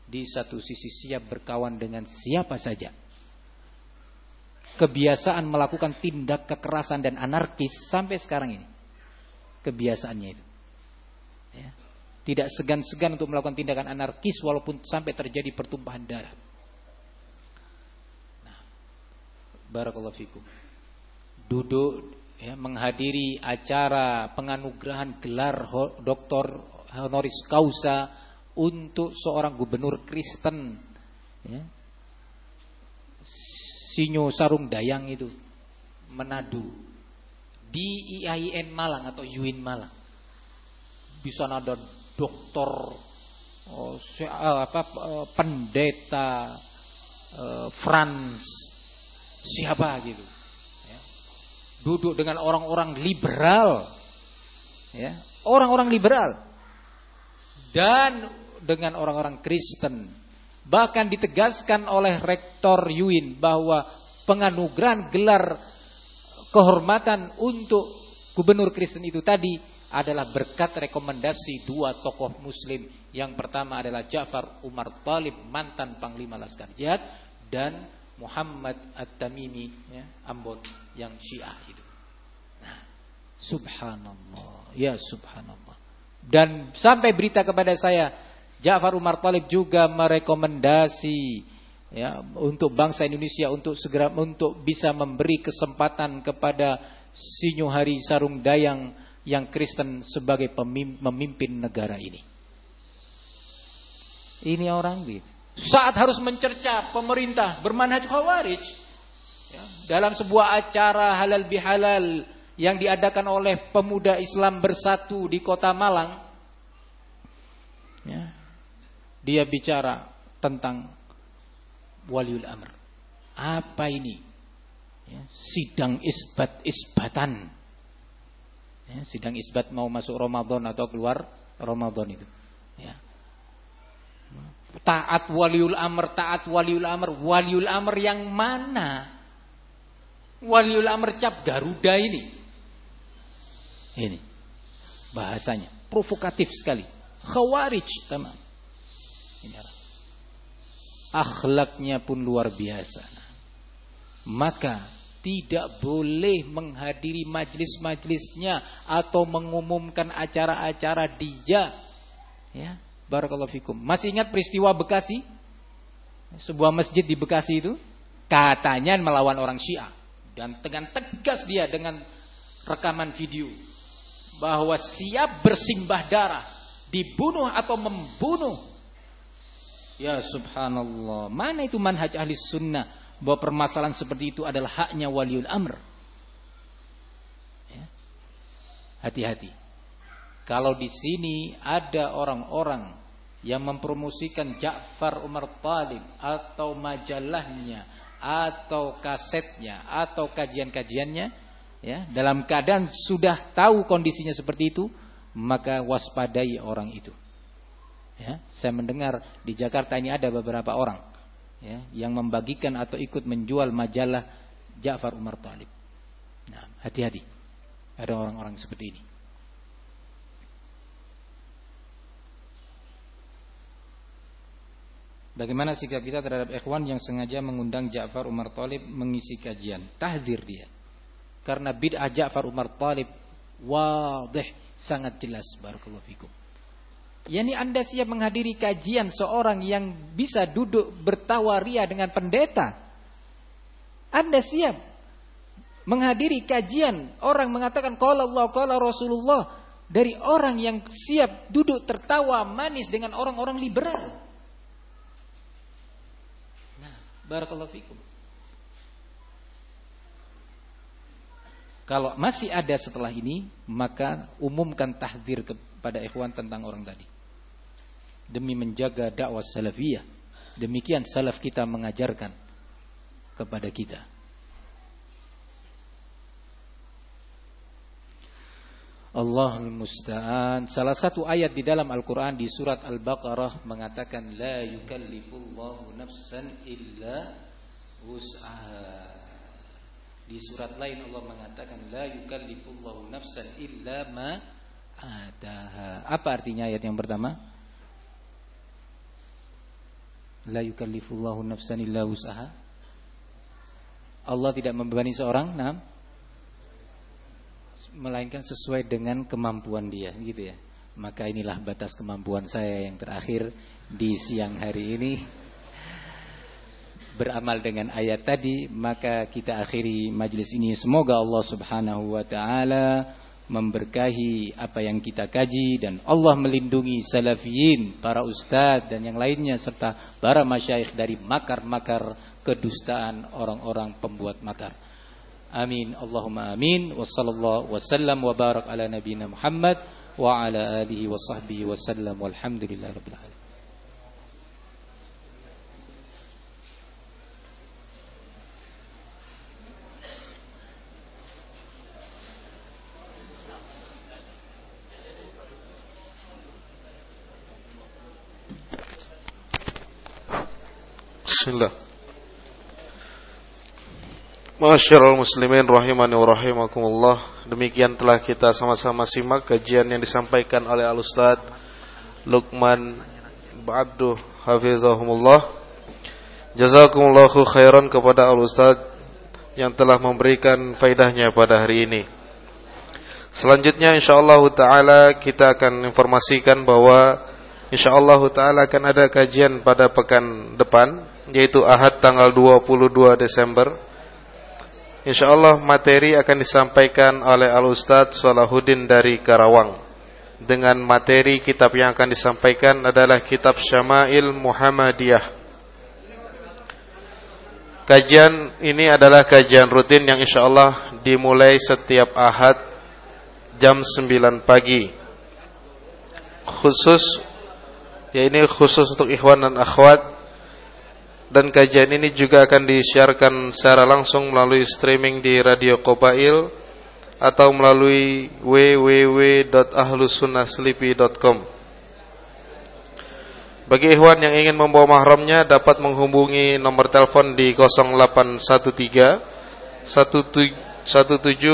di satu sisi siap berkawan dengan siapa saja. Kebiasaan melakukan tindak kekerasan dan anarkis sampai sekarang ini. Kebiasaannya itu. Ya. tidak segan-segan untuk melakukan tindakan anarkis walaupun sampai terjadi pertumpahan darah. Nah, barakallahu fikum. Duduk ya, menghadiri acara penganugerahan gelar doktor honoris causa untuk seorang gubernur Kristen ya. Sinyo Sarung Dayang itu Manado. Di IAIN Malang atau UIN Malang. Di sana ada dokter oh, apa eh, pendeta uh, Franz siapa gitu duduk dengan orang-orang liberal ya. Orang-orang liberal dan dengan orang-orang Kristen bahkan ditegaskan oleh rektor Yuin bahwa penganugerahan gelar kehormatan untuk gubernur Kristen itu tadi adalah berkat rekomendasi dua tokoh muslim yang pertama adalah Ja'far Umar Talib mantan panglima Laskar Jihad dan Muhammad At-Tamimi ya, Ambon yang Syiah itu. Nah, subhanallah, ya subhanallah. Dan sampai berita kepada saya, Ja'far Umar Talib juga merekomendasi ya untuk bangsa Indonesia untuk segera untuk bisa memberi kesempatan kepada Sinyo Hari Sarung Dayang yang Kristen sebagai pemimpin negara ini. Ini orang gitu saat harus mencerca pemerintah bermanhaj khawarij ya, dalam sebuah acara halal bihalal yang diadakan oleh pemuda Islam bersatu di kota Malang ya, dia bicara tentang waliul amr apa ini ya, sidang isbat isbatan ya, sidang isbat mau masuk Ramadan atau keluar Ramadan itu ya Taat waliul amr, taat waliul amr. Waliul amr yang mana? Waliul amr cap Garuda ini. Ini. Bahasanya. Provokatif sekali. Khawarij. Teman. Ini Akhlaknya pun luar biasa. Maka tidak boleh menghadiri majlis-majlisnya atau mengumumkan acara-acara dia ya Barakallahu fikum. Masih ingat peristiwa Bekasi? Sebuah masjid di Bekasi itu katanya melawan orang Syiah dan dengan tegas dia dengan rekaman video bahwa siap bersimbah darah, dibunuh atau membunuh. Ya subhanallah. Mana itu manhaj ahli sunnah bahwa permasalahan seperti itu adalah haknya waliul amr. Ya. Hati-hati. Kalau di sini ada orang-orang yang mempromosikan Ja'far Umar Talib atau majalahnya atau kasetnya atau kajian-kajiannya ya dalam keadaan sudah tahu kondisinya seperti itu maka waspadai orang itu ya saya mendengar di Jakarta ini ada beberapa orang ya yang membagikan atau ikut menjual majalah Ja'far Umar Talib. Nah, hati-hati. Ada orang-orang seperti ini. Bagaimana sikap kita terhadap ikhwan yang sengaja mengundang Ja'far Umar Talib mengisi kajian? Tahdir dia. Karena bid'ah Ja'far Umar Talib wadih sangat jelas barakallahu fikum. Yani Anda siap menghadiri kajian seorang yang bisa duduk bertawaria dengan pendeta. Anda siap menghadiri kajian orang mengatakan qala Allah qala Rasulullah dari orang yang siap duduk tertawa manis dengan orang-orang liberal. Barakallahu fikum. Kalau masih ada setelah ini, maka umumkan tahdir kepada ikhwan tentang orang tadi. Demi menjaga dakwah salafiyah. Demikian salaf kita mengajarkan kepada kita. Allahul musta'an. Salah satu ayat di dalam Al-Qur'an di surat Al-Baqarah mengatakan la yukallifullahu nafsan illa wus'aha. Di surat lain Allah mengatakan la yukallifullahu nafsan illa ma ataha. Apa artinya ayat yang pertama? La yukallifullahu nafsan illa wus'aha. Allah tidak membebani seorang, nah, melainkan sesuai dengan kemampuan dia gitu ya. Maka inilah batas kemampuan saya yang terakhir di siang hari ini beramal dengan ayat tadi maka kita akhiri majlis ini. Semoga Allah Subhanahu wa taala memberkahi apa yang kita kaji dan Allah melindungi salafiyin para ustadz dan yang lainnya serta para masyayikh dari makar-makar kedustaan orang-orang pembuat makar. Amin. Allahumma amin. Wa sallallahu wasallam wa barak ala nabiyina Muhammad wa ala alihi wa sahbihi wasallam walhamdulillahi rabbil alamin Bismillah. Masyarul muslimin rahimani wa rahimakumullah. Demikian telah kita sama-sama simak kajian yang disampaikan oleh Al-Ustaz Luqman Ba'abduh Hafizahumullah. Jazakumullahu khairan kepada Al-Ustaz Yang telah memberikan faidahnya pada hari ini. Selanjutnya insyaAllah ta'ala kita akan informasikan bahwa InsyaAllah ta'ala akan ada kajian pada pekan depan Yaitu Ahad tanggal 22 Desember. InsyaAllah materi akan disampaikan oleh Al-Ustadz Salahuddin dari Karawang. Dengan materi kitab yang akan disampaikan adalah kitab Syama'il Muhammadiyah. Kajian ini adalah kajian rutin yang insyaAllah dimulai setiap ahad jam 9 pagi. Khusus, ya ini khusus untuk ikhwan dan akhwat dan kajian ini juga akan disiarkan secara langsung melalui streaming di Radio Kopail atau melalui www.ahlusunnahselipi.com. Bagi ikhwan yang ingin membawa mahramnya dapat menghubungi nomor telepon di 0813 17